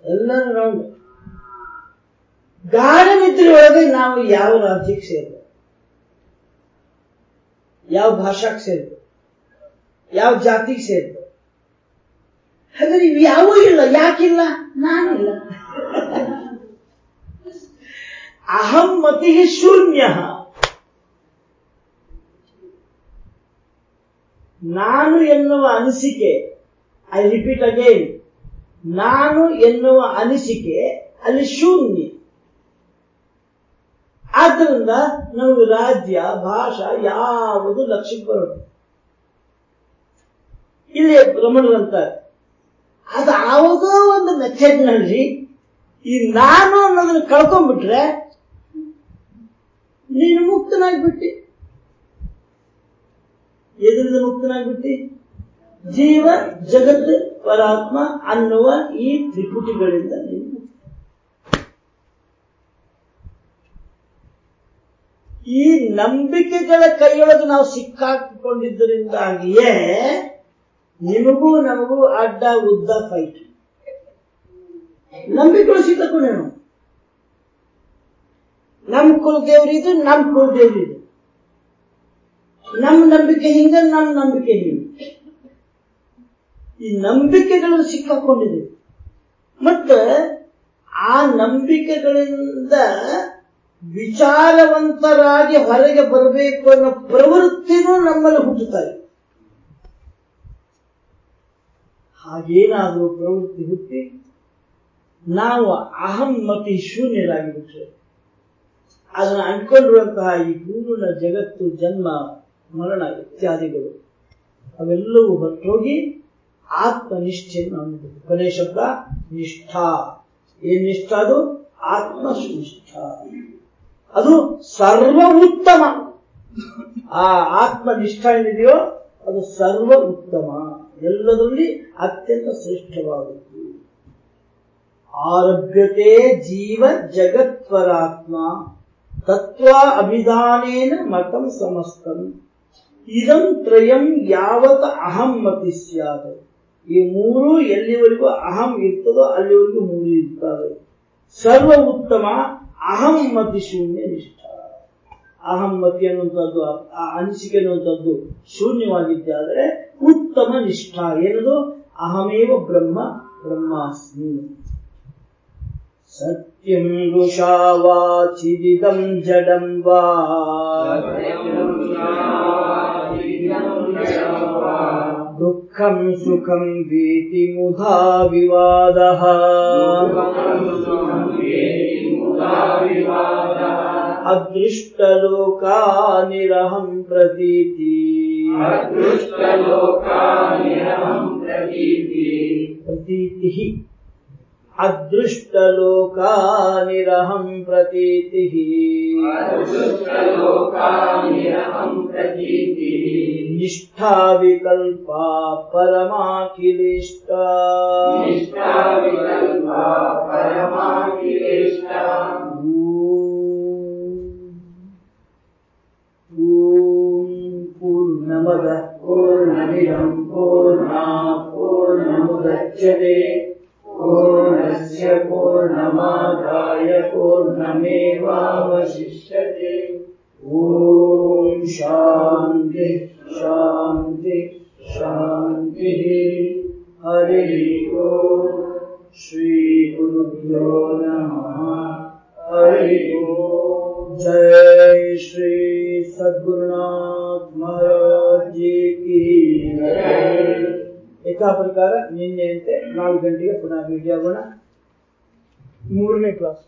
ಎಲ್ಲರೂ ರೌಂಡ್ ಗಾಢ ನಿದ್ರೆ ಒಳಗೆ ನಾವು ಯಾವ ರಾಜ್ಯಕ್ಕೆ ಸೇರಿದೆ ಯಾವ ಭಾಷಾಕ್ಕೆ ಸೇರಿದೆ ಯಾವ ಜಾತಿಗೆ ಸೇರಿದೆ ಹಾಗಾದ್ರೆ ಇವು ಯಾವೂ ಇಲ್ಲ. ಯಾಕಿಲ್ಲ? ನಾನಿಲ್ಲ. ಅಹಂ ಮತಿ ಶೂನ್ಯ. ನಾನು ಎನ್ನುವ ಅನಿಸಿಕೆ ಐ ರಿಪೀಟ್ ಅಗೇನ್ ನಾನು ಎನ್ನುವ ಅನಿಸಿಕೆ ಅಲ್ಲಿ ಶೂನ್ಯ. ಆದ್ದರಿಂದ ನಮಗೆ ರಾಜ್ಯ, ಭಾಷಾ ಯಾವುದು ಲಕ್ಷ್ಯಕ್ಕೆ ಬರೋದು. ಇಲ್ಲಿ ಬ್ರಹ್ಮಣರಂತಾರೆ ಅದು ಯಾವುದೋ ಒಂದು ಮೆಥಡ್ನಲ್ಲಿ ಈ ನಾನು ಅನ್ನೋದನ್ನ ಕಳ್ಕೊಂಡ್ಬಿಟ್ರೆ ನೀನು ಮುಕ್ತನಾಗ್ಬಿಟ್ಟಿ. ಎದುರಿಂದ ಮುಕ್ತನಾಗ್ಬಿಟ್ಟಿ? ಜೀವ, ಜಗತ್, ಪರಾತ್ಮ ಅನ್ನುವ ಈ ತ್ರಿಪುಟಿಗಳಿಂದ ನೀನು ಈ ನಂಬಿಕೆಗಳ ಕೈಯೊಳಗೆ ನಾವು ಸಿಕ್ಕಾಕಿಕೊಂಡಿದ್ದರಿಂದಾಗಿಯೇ ನಿಮಗೂ ನಮಗೂ ಅಡ್ಡ, ಉದ್ದ ಫೈಟ್ ನಂಬಿಕೆಗಳು ಸಿಕ್ಕಾಕೊಂಡೇನು ನಮ್ ಕುಲದೇವ್ರಿದು ನಮ್ ಕುಲದೇವ್ರಿದು ನಮ್ಮ ನಂಬಿಕೆ ಹಿಂಗ ನಮ್ಮ ನಂಬಿಕೆ ಹಿಂಗ. ಈ ನಂಬಿಕೆಗಳು ಸಿಕ್ಕಾಕೊಂಡಿದೆ. ಮತ್ತೆ ಆ ನಂಬಿಕೆಗಳಿಂದ ವಿಚಾರವಂತರಾಗಿ ಹೊರಗೆ ಬರಬೇಕು ಅನ್ನೋ ಪ್ರವೃತ್ತಿನೂ ನಮ್ಮಲ್ಲಿ ಹುಟ್ಟುತ್ತಾರೆ ಹಾಗೇನಾದರೂ ಪ್ರವೃತ್ತಿ ಹುಟ್ಟಿ ನಾವು ಅಹಮ್ಮತಿ ಶೂನ್ಯರಾಗಿ ಬಿಟ್ಟರೆ ಅದನ್ನು ಅಂದ್ಕೊಂಡಿರುವಂತಹ ಈ ಪೂರ್ಣ ಜಗತ್ತು, ಜನ್ಮ, ಮರಣ ಇತ್ಯಾದಿಗಳು ಅವೆಲ್ಲವೂ ಹೊರಟೋಗಿ ಆತ್ಮನಿಷ್ಠೆಯನ್ನು ಹೊಂದಬೇಕು ಕೊನೆ ಶಬ್ದ ನಿಷ್ಠಾ. ಏನ್ ನಿಷ್ಠ ಅದು? ಆತ್ಮನಿಷ್ಠ. ಅದು ಸರ್ವ ಉತ್ತಮ ಆ ಆತ್ಮನಿಷ್ಠ ಏನಿದೆಯೋ ಅದು ಸರ್ವ ಉತ್ತಮ ಎಲ್ಲದರಲ್ಲಿ ಅತ್ಯಂತ ಶ್ರೇಷ್ಠವಾದದ್ದು. ಆರಭ್ಯತೆ ಜೀವ ಜಗತ್ವರಾತ್ಮ ತತ್ವ ಅಭಿಧಾನೇನ ಮತಂ ಸಮಸ್ತಂ. ಇದಂ ತ್ರಯಂ ಯಾವತ್ ಅಹಂ ಮತಿ ಸ್ಯಾದ ಈ ಮೂರು ಎಲ್ಲಿವರೆಗೂ ಅಹಂ ಇರ್ತದೋ ಅಲ್ಲಿವರೆಗೂ ಮೂರು ಇರ್ತಾರೆ ಸರ್ವ ಉತ್ತಮ ಅಹಂ ಮತಿ ಶೂನ್ಯ ನಿಷ್ಠ. ಅಹಂ ಮತಿ ಅನ್ನುವಂಥದ್ದು, ಆ ಅನಿಸಿಕೆ ಅನ್ನುವಂಥದ್ದು ಶೂನ್ಯವಾಗಿದ್ದಾದರೆ ಉತ್ತಮ ನಿಷ್ಠ. ಏನದು? ಅಹಮೇವ ಬ್ರಹ್ಮ ಬ್ರಹ್ಮಾಸ್ಮಿ. ಸತ್ಯಂ ರುಷಾ ವಾಚಿದಿದಂ ಜಡಂ ವಾ दुःखम् सुखम् ीतिमुधा विवादः। अदृष्टलोकानिरहम् प्रतीति। प्रतीतिः अदृष्टलोका निरहं प्रतीतिः। निष्ठा विकल्पा परमाखिलेष्टा। ॐ पूर्णमदः पूर्णा पूर्णमुदच्यते। पूर्णस्य पूर्णमादाय पूर्णमेवावशिष्यते। ॐ शान्ति शान्ति, शान्तिः। हरिः ओम् श्रीगुरुभ्यो नमः। हरिः जय श्री सद्गुरुनाथ महाराज जी की जय। ಯಥಾ ಪ್ರಕಾರ ನಿನ್ನೆಯಂತೆ ನಾಲ್ಕು ಗಂಟೆಗೆ ಪುನಃ ಭೇಟಿಯಾಗೋಣ ಮೂರನೇ ಕ್ಲಾಸ್